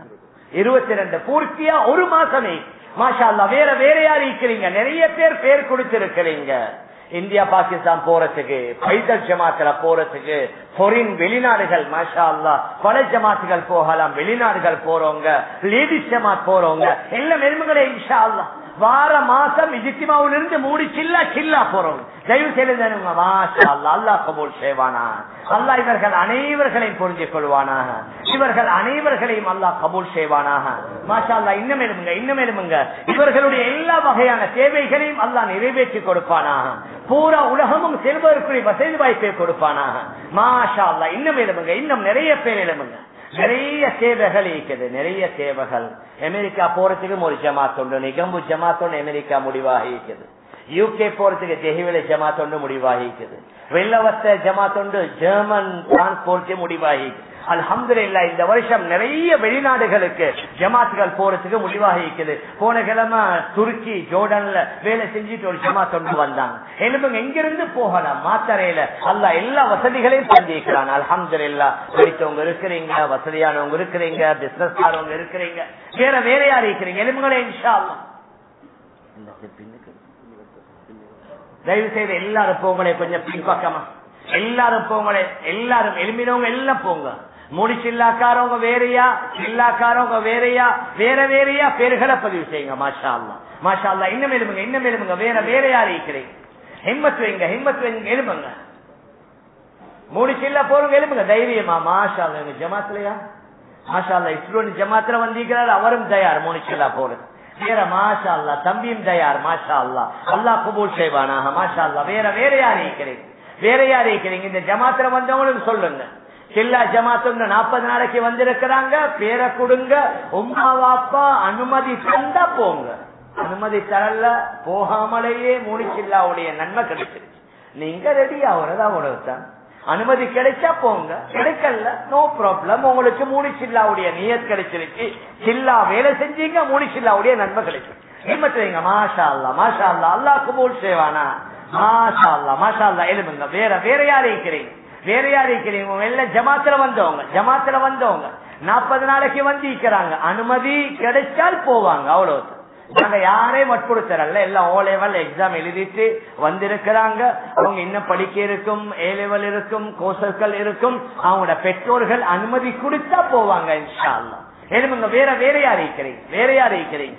இருபத்தி ரெண்டு பூர்த்தியா ஒரு மாசமே. மாஷா வேற வேற யார் இருக்கிறீங்க. நிறைய பேர் பேர் கொடுத்திருக்கிறீங்க. இந்தியா பாகிஸ்தான் போறதுக்கு பைதல் ஜமாத்துல போறதுக்கு பொரின் வெளிநாடுகள் மாஷா அல்லா பல ஜமாத்துகள் போகலாம் வெளிநாடுகள் போறவங்க லேடிஸ் ஜமாத் போறவங்க எல்லாம் எலும்புகளே இன்ஷா அல்லா வார மாசம் இஜித்திமாவில இருந்து மூடி சில்லா சில்லா போறோம் தயவு செய்து அல்லா கபூல் செய்வானா? அல்லா இவர்கள் அனைவர்களையும் புரிஞ்சு கொள்வானாக இவர்கள் அனைவர்களையும் அல்லா கபூல் செய்வானாக மாஷா அல்லா இன்னும் எழுமுங்க இன்னும் எழுமுங்க இவர்களுடைய எல்லா வகையான தேவைகளையும் அல்லா நிறைவேற்றி கொடுப்பானாக பூரா உலகமும் செல்வதற்குரிய வசதி வாய்ப்பை கொடுப்பானாக. மாஷா அல்லா இன்னும் எழுமுங்க இன்னும் நிறைய பேர் எழுமுங்க நிறைய சேவைகள் இருக்குது நிறைய சேவைகள். அமெரிக்கா போறதுக்கும் ஒரு ஜமாத் உண்டு நிகம்பு ஜமாத் அமெரிக்கா முடிவாக இருக்குது. யூகே போறதுக்கு தெஹிவில ஜமாத் ஒன்று முடிவாகிக்குது வெள்ளவத்த ஜமாத் ஒன்று ஜெர்மன் டிரான்ஸ்போர்ட் முடிவாகி அல்ஹம்துலில்லா இந்த வருஷம் நிறைய வெளிநாடுகளுக்கு ஜமாத்துகள் போறதுக்கு முடிவாக இருக்குது போன கிழமை துருக்கி ஜோர்டன்ல வேலை செஞ்சுட்டு ஒரு ஜமாத் ஒன்று வந்தாங்க. எலும்புங்க எங்கிருந்து போகலாம்? மாத்தரையில அல்ல எல்லா வசதிகளையும் சந்திக்கிறான் அல்ஹம்துலில்லா படித்தவங்க இருக்கிறீங்க வசதியானவங்க இருக்கிறீங்க பிசினஸ் காரவங்க இருக்கிறீங்க வேற வேற இருக்கிறீங்க. எலும்புகளே இன்ஷா அல்லாஹ். தயவு செய்து எல்லாரும் போங்களே கொஞ்சம் பின்பக்கமா. எல்லாரும் போங்களே எல்லாரும் எலும்பினவங்க எல்லாம் போங்க. முடிச்சில்லாக்காரவங்க வேறையா சில்லாக்காரவங்க வேறையா வேற வேறையா பேர்களை பதிவு செய்யுங்க மாஷா அல்லா மாஷா அல்லா இன்னும் எலும்புங்க இன்னும் எலும்புங்க வேற வேற யார் இருக்கிறீங்க? ஹிம்மத் வைங்க ஹிம்மத் வைங்க எலும்புங்க முடிச்சில்லா போறவங்க எலும்புங்க தைரியமா மாஷா அல்லா எங்க ஜமாத்துலயா? மாஷா அல்லா இஸ்ரோன் ஜமாத்துல வந்திருக்கிறார் அவரும் தயார் முடிச்சில்லா போறது. வேற மாஷா அல்லா தம்பியும் தயார் மாஷா அல்லா அல்லா கபூல் செய்வானாக மாஷா அல்லா வேற வேற யார் இருக்கிறீங்க? வேற யார் இருக்கிறீங்க? இந்த ஜமாத்துல வந்தவங்களுக்கு சொல்லுங்க. எல்லா ஜமாத்துங்க நாற்பது நாளைக்கு வந்திருக்கிறாங்க பேரை கொடுங்க உமா வாப்பா அனுமதி தந்தா போங்க. அனுமதி தரல போகாமலேயே மூணிச்சில்லாவுடைய நன்மை கிடைச்சிருச்சு. நீங்க ரெடி ஆகுறதா அவ்வளவுதான் அனுமதி கிடைச்சா போங்க. கிடைக்கல நோ ப்ராப்ளம் உங்களுக்கு மூணு சில்லாவுடைய நியத் கிடைச்சிருக்கு. சில்லா வேலை செஞ்சீங்க மூணு சில்லாவுடைய நன்மை கிடைக்கும் நிம்மத்துவீங்க மாஷா அல்லா மாஷா அல்லா அல்லா குபூல் சேவானா மாஷா அல்லா மாஷா அல்லா எழுதுங்க வேற வேற யாரு இருக்கிறீங்க? வேற யார் இருக்கிறீங்க? எல்லாம் ஜமாத்துல வந்தவங்க ஜமாத்துல வந்தவங்க. நாற்பது நாளைக்கு வந்து இருக்கிறாங்க அனுமதி கிடைச்சால் போவாங்க அவ்வளவு நாங்க யாரையும் வற்புறுத்தரல எல்லாம் ஓ லெவல் எக்ஸாம் எழுதிட்டு வந்திருக்கிறாங்க. அவங்க என்ன படிக்க இருக்கும் ஏ லெவல் இருக்கும் கோர்சஸ்கள் இருக்கும். அவங்களோட பெற்றோர்கள் அனுமதி கொடுத்தா போவாங்க இன்ஷா அல்லா எழுதுங்க வேற வேற யார் இருக்கிறீங்க? வேற யார் இருக்கிறீங்க?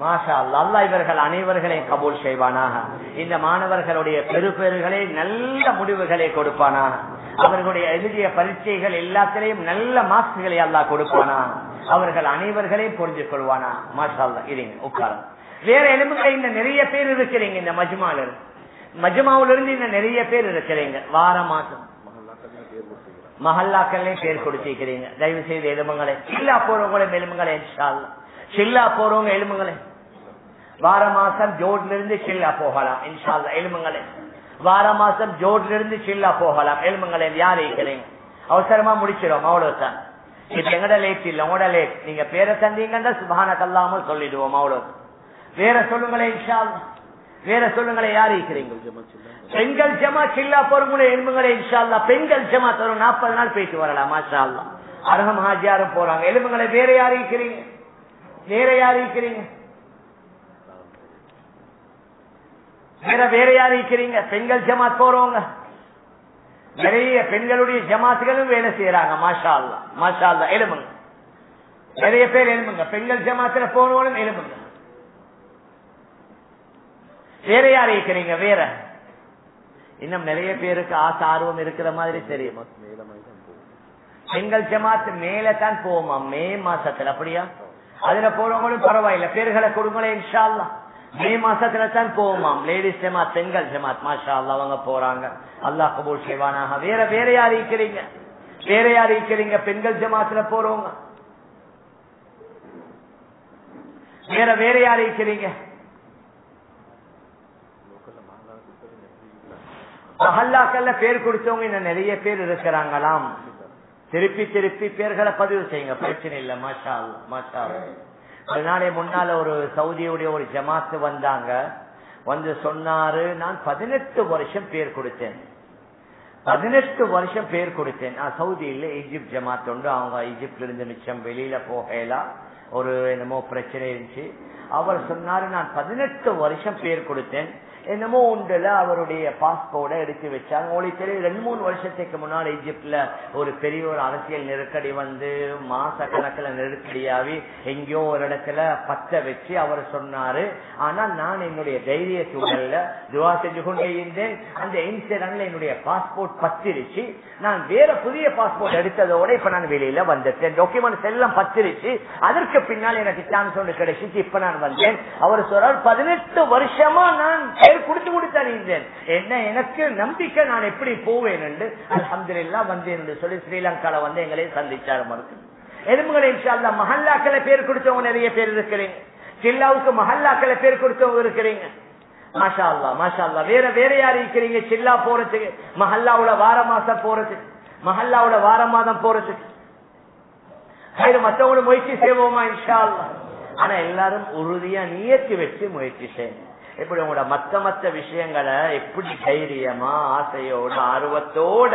மாஷா அல்லா இவர்கள் அனைவர்களையும் கபூல் செய்வானாக. இந்த மாணவர்களுடைய பெருபெருகளை நல்ல முடிவுகளை கொடுப்பானாக. அவர்களுடைய எழுதிய பரீட்சைகள் எல்லாத்திலையும் நல்ல மார்க்ஸ்களை அல்லா கொடுப்பானா? அவர்கள் அனைவர்களையும் புரிஞ்சு கொள்வானா? மாஷா இல்லைங்க இருங்க உட்காரம். வேற எலும்புகளை இன்னும் நிறைய பேர் இருக்கிறீங்க இந்த மஜ்மால மஜ்மாவிலிருந்து இன்னும் இருந்து நிறைய பேர் இருக்கிறீங்க. வார மாசம். மஹல்லாக்கள்லயே பேர் கொடுத்திருக்கிறீங்க. தயவு செய்து எலும்புகளை சில்லா போறவங்களும் எலும்புகளை சில்லா போறவங்க எலும்புகளை வார மாசம் ஜோட்ல இருந்து சில்லா போகலாம் இன்ஷால்லா எலும்புகளை வார மாசம் ஜோட்ல இருந்து சில்லா போகலாம். எலும்புகளை யார் இருக்கிறீங்க அவசரமா முடிச்சிடும் அவ்வளவுதான் இது எங்கட லேட் இல்ல உங்களோட லேட். நீங்க பேரை தந்தீங்கன்னா சுபான கல்லாம சொல்லிடுவோம் அவ்வளவு வேற சொல்லுங்களேன் வேற சொல்லுங்களேன் யார் இருக்கிறீங்க? பெண்கள் ஜமா சில்லா போறவங்களே எலும்புங்களே இன்ஷால்லா பெண்கள் ஜமா தரும் நாற்பது நாள் போயிட்டு வரலாம் மாஷா அரகம் ஹாஜியாரும் போறாங்க. எலும்புங்களை வேற யார் இருக்கிறீங்க? வேற யார் இருக்கிறீங்க? வேற வேற யார் இருக்கிறீங்க? பெண்கள் ஜமாத் போறவங்க. நிறைய பெண்களுடைய ஜமாத்துகளும் வேலை செய்யறாங்க மாஷா அல்லா மாஷா அல்லா எலும்புங்க நிறைய பேர் எலும்புங்க பெண்கள் ஜமாத்துல போனவங்களும் எலும்புங்க வேற யார் இருக்கிறீங்க? வேற. இன்னும் நிறைய பேருக்கு ஆசை ஆர்வம் இருக்கிற மாதிரி தெரியும். பெண்கள் ஜமாத்து மேல தான் போவோமா? மே மாசத்துல அப்படியா? அதுல போறவங்களும் பரவாயில்ல. பேர்களை கொடுங்களேன் இன்ஷா அல்லா மே மாசத்துல தான் போவோமாம். லேடிஸ் ஜமாத் பெண்கள் ஜமாத். மாஷா அல்லா அவங்க போறாங்க. அல்லா கபூல் செய்வானாக. வேற வேற யார் இருக்கிறீங்க? வேற யார் இருக்கிறீங்க? பெண்கள் ஜமாத்துல போறவங்க. வேற வேற யார் இருக்கிறீங்க? மஹல்லாக்கள்ல பேர் கொடுத்தவங்க இன்னும் நிறைய பேர் இருக்கிறாங்களாம். திருப்பி திருப்பி பேர்களை பதிவு செய்யுங்க. பிரச்சனை இல்ல. மாஷா மாஷா ஒரு அதனாலே முன்னால ஒரு சவுதியுடைய ஒரு ஜமாத்து வந்தாங்க. வந்து சொன்னாரு நான் பதினெட்டு வருஷம் பேர் கொடுத்தேன். பதினெட்டு வருஷம் பேர் கொடுத்தேன். நான் சவுதியில ஈஜிப்ட் ஜமாத் உண்டு. அவங்க ஈஜிப்ட்ல இருந்து மிச்சம் வெளியில போகலாம் ஒரு என்னமோ பிரச்சனை இருந்துச்சு. அவர் சொன்னாரு நான் பதினெட்டு வருஷம் பேர் கொடுத்தேன். என்னமோ உண்டுல அவருடைய பாஸ்போர்ட்டை எடுத்து வச்சாங்க. உங்களுக்கு தெரியும் ரெண்டு மூணு வருஷத்துக்கு முன்னாடி ஈஜிப்ட்ல ஒரு பெரிய ஒரு அரசியல் நெருக்கடி வந்து மாச கணக்குல நெருக்கடியாவி எங்கேயோ ஒரு இடத்துல பத்த வச்சு அவர் சொன்னாரு. ஆனா நான் என்னுடைய தைரிய சூழல்ல துவா செஞ்சு கொண்டே இருந்தேன். அந்த இன்சிடன்ட்ல என்னுடைய பாஸ்போர்ட் பத்திருச்சு. நான் வேற புதிய பாஸ்போர்ட் எடுத்ததோட இப்ப நான் வெளியில வந்துட்டேன். டாக்குமெண்ட்ஸ் எல்லாம் பத்திருச்சு. அதற்கு பின்னால் எனக்கு சான்ஸ் ஒன்று கிடைச்சிச்சு. இப்ப நான் வந்தேன். அவர் சொல்றார் பதினெட்டு வருஷமா நான் பேர் கொடுத்து கொடுத்து அணிந்தேன் என்ன எனக்கு நம்பிக்கை நான் எப்படி போவேன் என்று. அலமதுல்லா வந்தேன் என்று சொல்லி ஸ்ரீலங்கால வந்து எங்களை சந்திச்சார் மறுக்கு எலும்புகளை இன்ஷால்லா மஹல்லாக்களை பேர் கொடுத்தவங்க நிறைய பேர் இருக்கிறீங்க. சில்லாவுக்கு மஹல்லாக்களை பேர் கொடுத்தவங்க இருக்கிறீங்க. மாஷா அல்லா மாஷா அல்லா வேற வேற யார் இருக்கிறீங்க? சில்லா போறதுக்கு மஹல்லாவுல வார மாசம் போறதுக்கு மஹல்லாவுல வார மாதம் போறதுக்கு. வேறு மற்றவங்களும் முயற்சி செய்வோமா இன்ஷா அல்லா ஆனா எல்லாரும் உறுதியா நியத்தி வச்சு முயற்சி செய்யணும். எப்படி உங்களோட மத்த மத்த விஷயங்களை எப்படி தைரியமா ஆசையோட ஆர்வத்தோட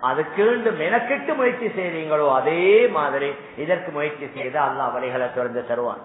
அதுக்கு மெனக்கெட்டு முயற்சி செய்றீங்களோ அதே மாதிரி இதற்கு முயற்சி செய்து அல்லா வழிகளை திறந்து தருவான்.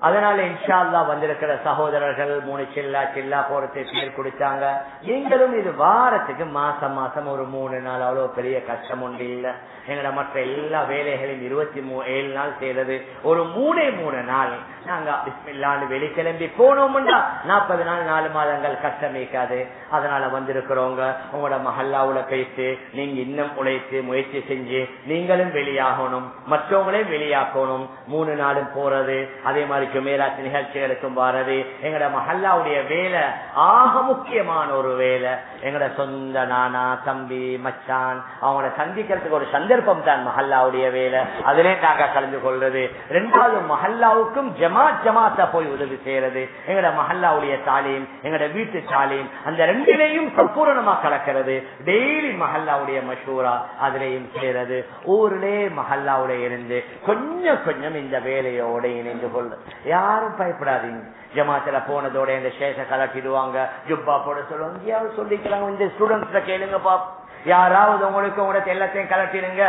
அதனால இன்ஷா அல்லா வந்திருக்கிற சகோதரர்கள் மூணு சில்லா சில்லா போறதை பேர் கொடுத்தாங்க நீங்களும் இது வாரத்துக்கு மாசம் மாசம் ஒரு மூணு நாள் அவ்வளவு பெரிய கஷ்டம் ஒன்று இல்ல. எங்களோட மற்ற எல்லா வேலைகளையும் இருபத்தி மூ ஏழு நாள் செய்யறது. ஒரு மூணே மூணு நாள். நாங்க பிஸ்மில்லான்னு வெளிக்கிளம்பி போனோம்னா நாற்பது நாள் நாலு மாதங்கள் கஷ்டமேக்காது அதனால வந்திருக்கிறவங்க உங்களோட மஹல்லாவுல பேசி நீங்க இன்னும் உழைத்து முயற்சி செஞ்சு நீங்களும் வெளியாகணும். மற்றவங்களையும் வெளியாக்கணும். மூணு நாளும் போறது. அதே மாதிரி ஜுமேராத் நிகழ்ச்சிகளுக்கும் வர்றது எங்கட மஹல்லாவுடைய வேலை ஆக முக்கியமான ஒரு வேலை. எங்கட சொந்த நானா தம்பி மச்சான் அவங்கள சந்திக்கிறதுக்கு ஒரு சந்தர்ப்பம் தான் மஹல்லாவுடைய வேலை. அதிலே நாங்க கலந்து கொள்றது. ரெண்டாவது மஹல்லாவுக்கும் ஜமாத் ஜமாத்தா போய் உதவி செய்யறது. எங்கட மஹல்லாவுடைய தாலீம் எங்கட வீட்டு தாலீம் அந்த ரெண்டிலையும் சம்பூரணமா கலக்கிறது. டெய்லி மஹல்லாவுடைய மஷூரா அதிலையும் செய்யறது. ஊரிலே மஹல்லாவுடைய இருந்து கொஞ்சம் கொஞ்சம் இந்த வேலையோட இணைந்து கொள்ளு. யாரும் பயப்படாதீங்க. ஜமாத்துல போனதோட இந்த சேஷ கலட்டிடுவாங்க. ஜுப்பா போட சொல்லுவாங்க. சொல்லிக்கலாம். சொல்லிக்கிறாங்க இந்த ஸ்டூடெண்ட்ஸ்ல கேளுங்க பாப்போம் யாராவது உங்களுக்கு உங்களுக்கு எல்லாத்தையும் கலட்டிடுங்க.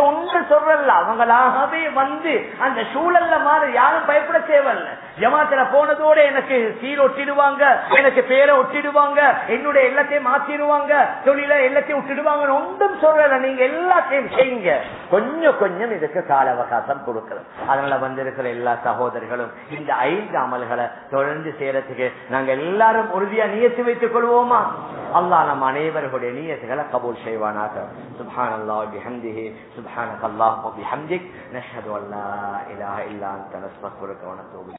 ஒன்று சொல்றல அவங்களாகவே வந்து அந்த சூழல்ல மாதிரி யாரும் பயப்பட தேவையில்ல. ஜமாத்துல போனதோட எனக்கு சீர் ஒட்டிடுவாங்க எனக்கு பேரை ஒட்டிடுவாங்க என்னுடைய எல்லாத்தையும் மாத்திடுவாங்க தொழில எல்லாத்தையும் விட்டுடுவாங்க ஒன்றும் சொல்றல நீங்க எல்லாத்தையும் செய்யுங்க. கொஞ்சம் கொஞ்சம் இதுக்கு கால அவகாசம் கொடுக்கணும். அதனால வந்திருக்கிற எல்லா சகோதரர்களும் இந்த ஐந்து அமல்களை தொடர்ந்து செய்யறதுக்கு நாங்க எல்லாரும் உறுதியா நியத்து வைத்துக் கொள்வோமா? அல்லா நம் அனைவர்களுடைய நியத்துகளை கபூல் செய்வானாக சுபான் அல்லாஹ் பிஹம்திஹி சுபானக் அல்லாஹ் பிஹம்திக் நஷ்ஹது அல்லா இலாஹ இல்லா அன்த நஸ்தக்ஃபிருக வ நத்தூபு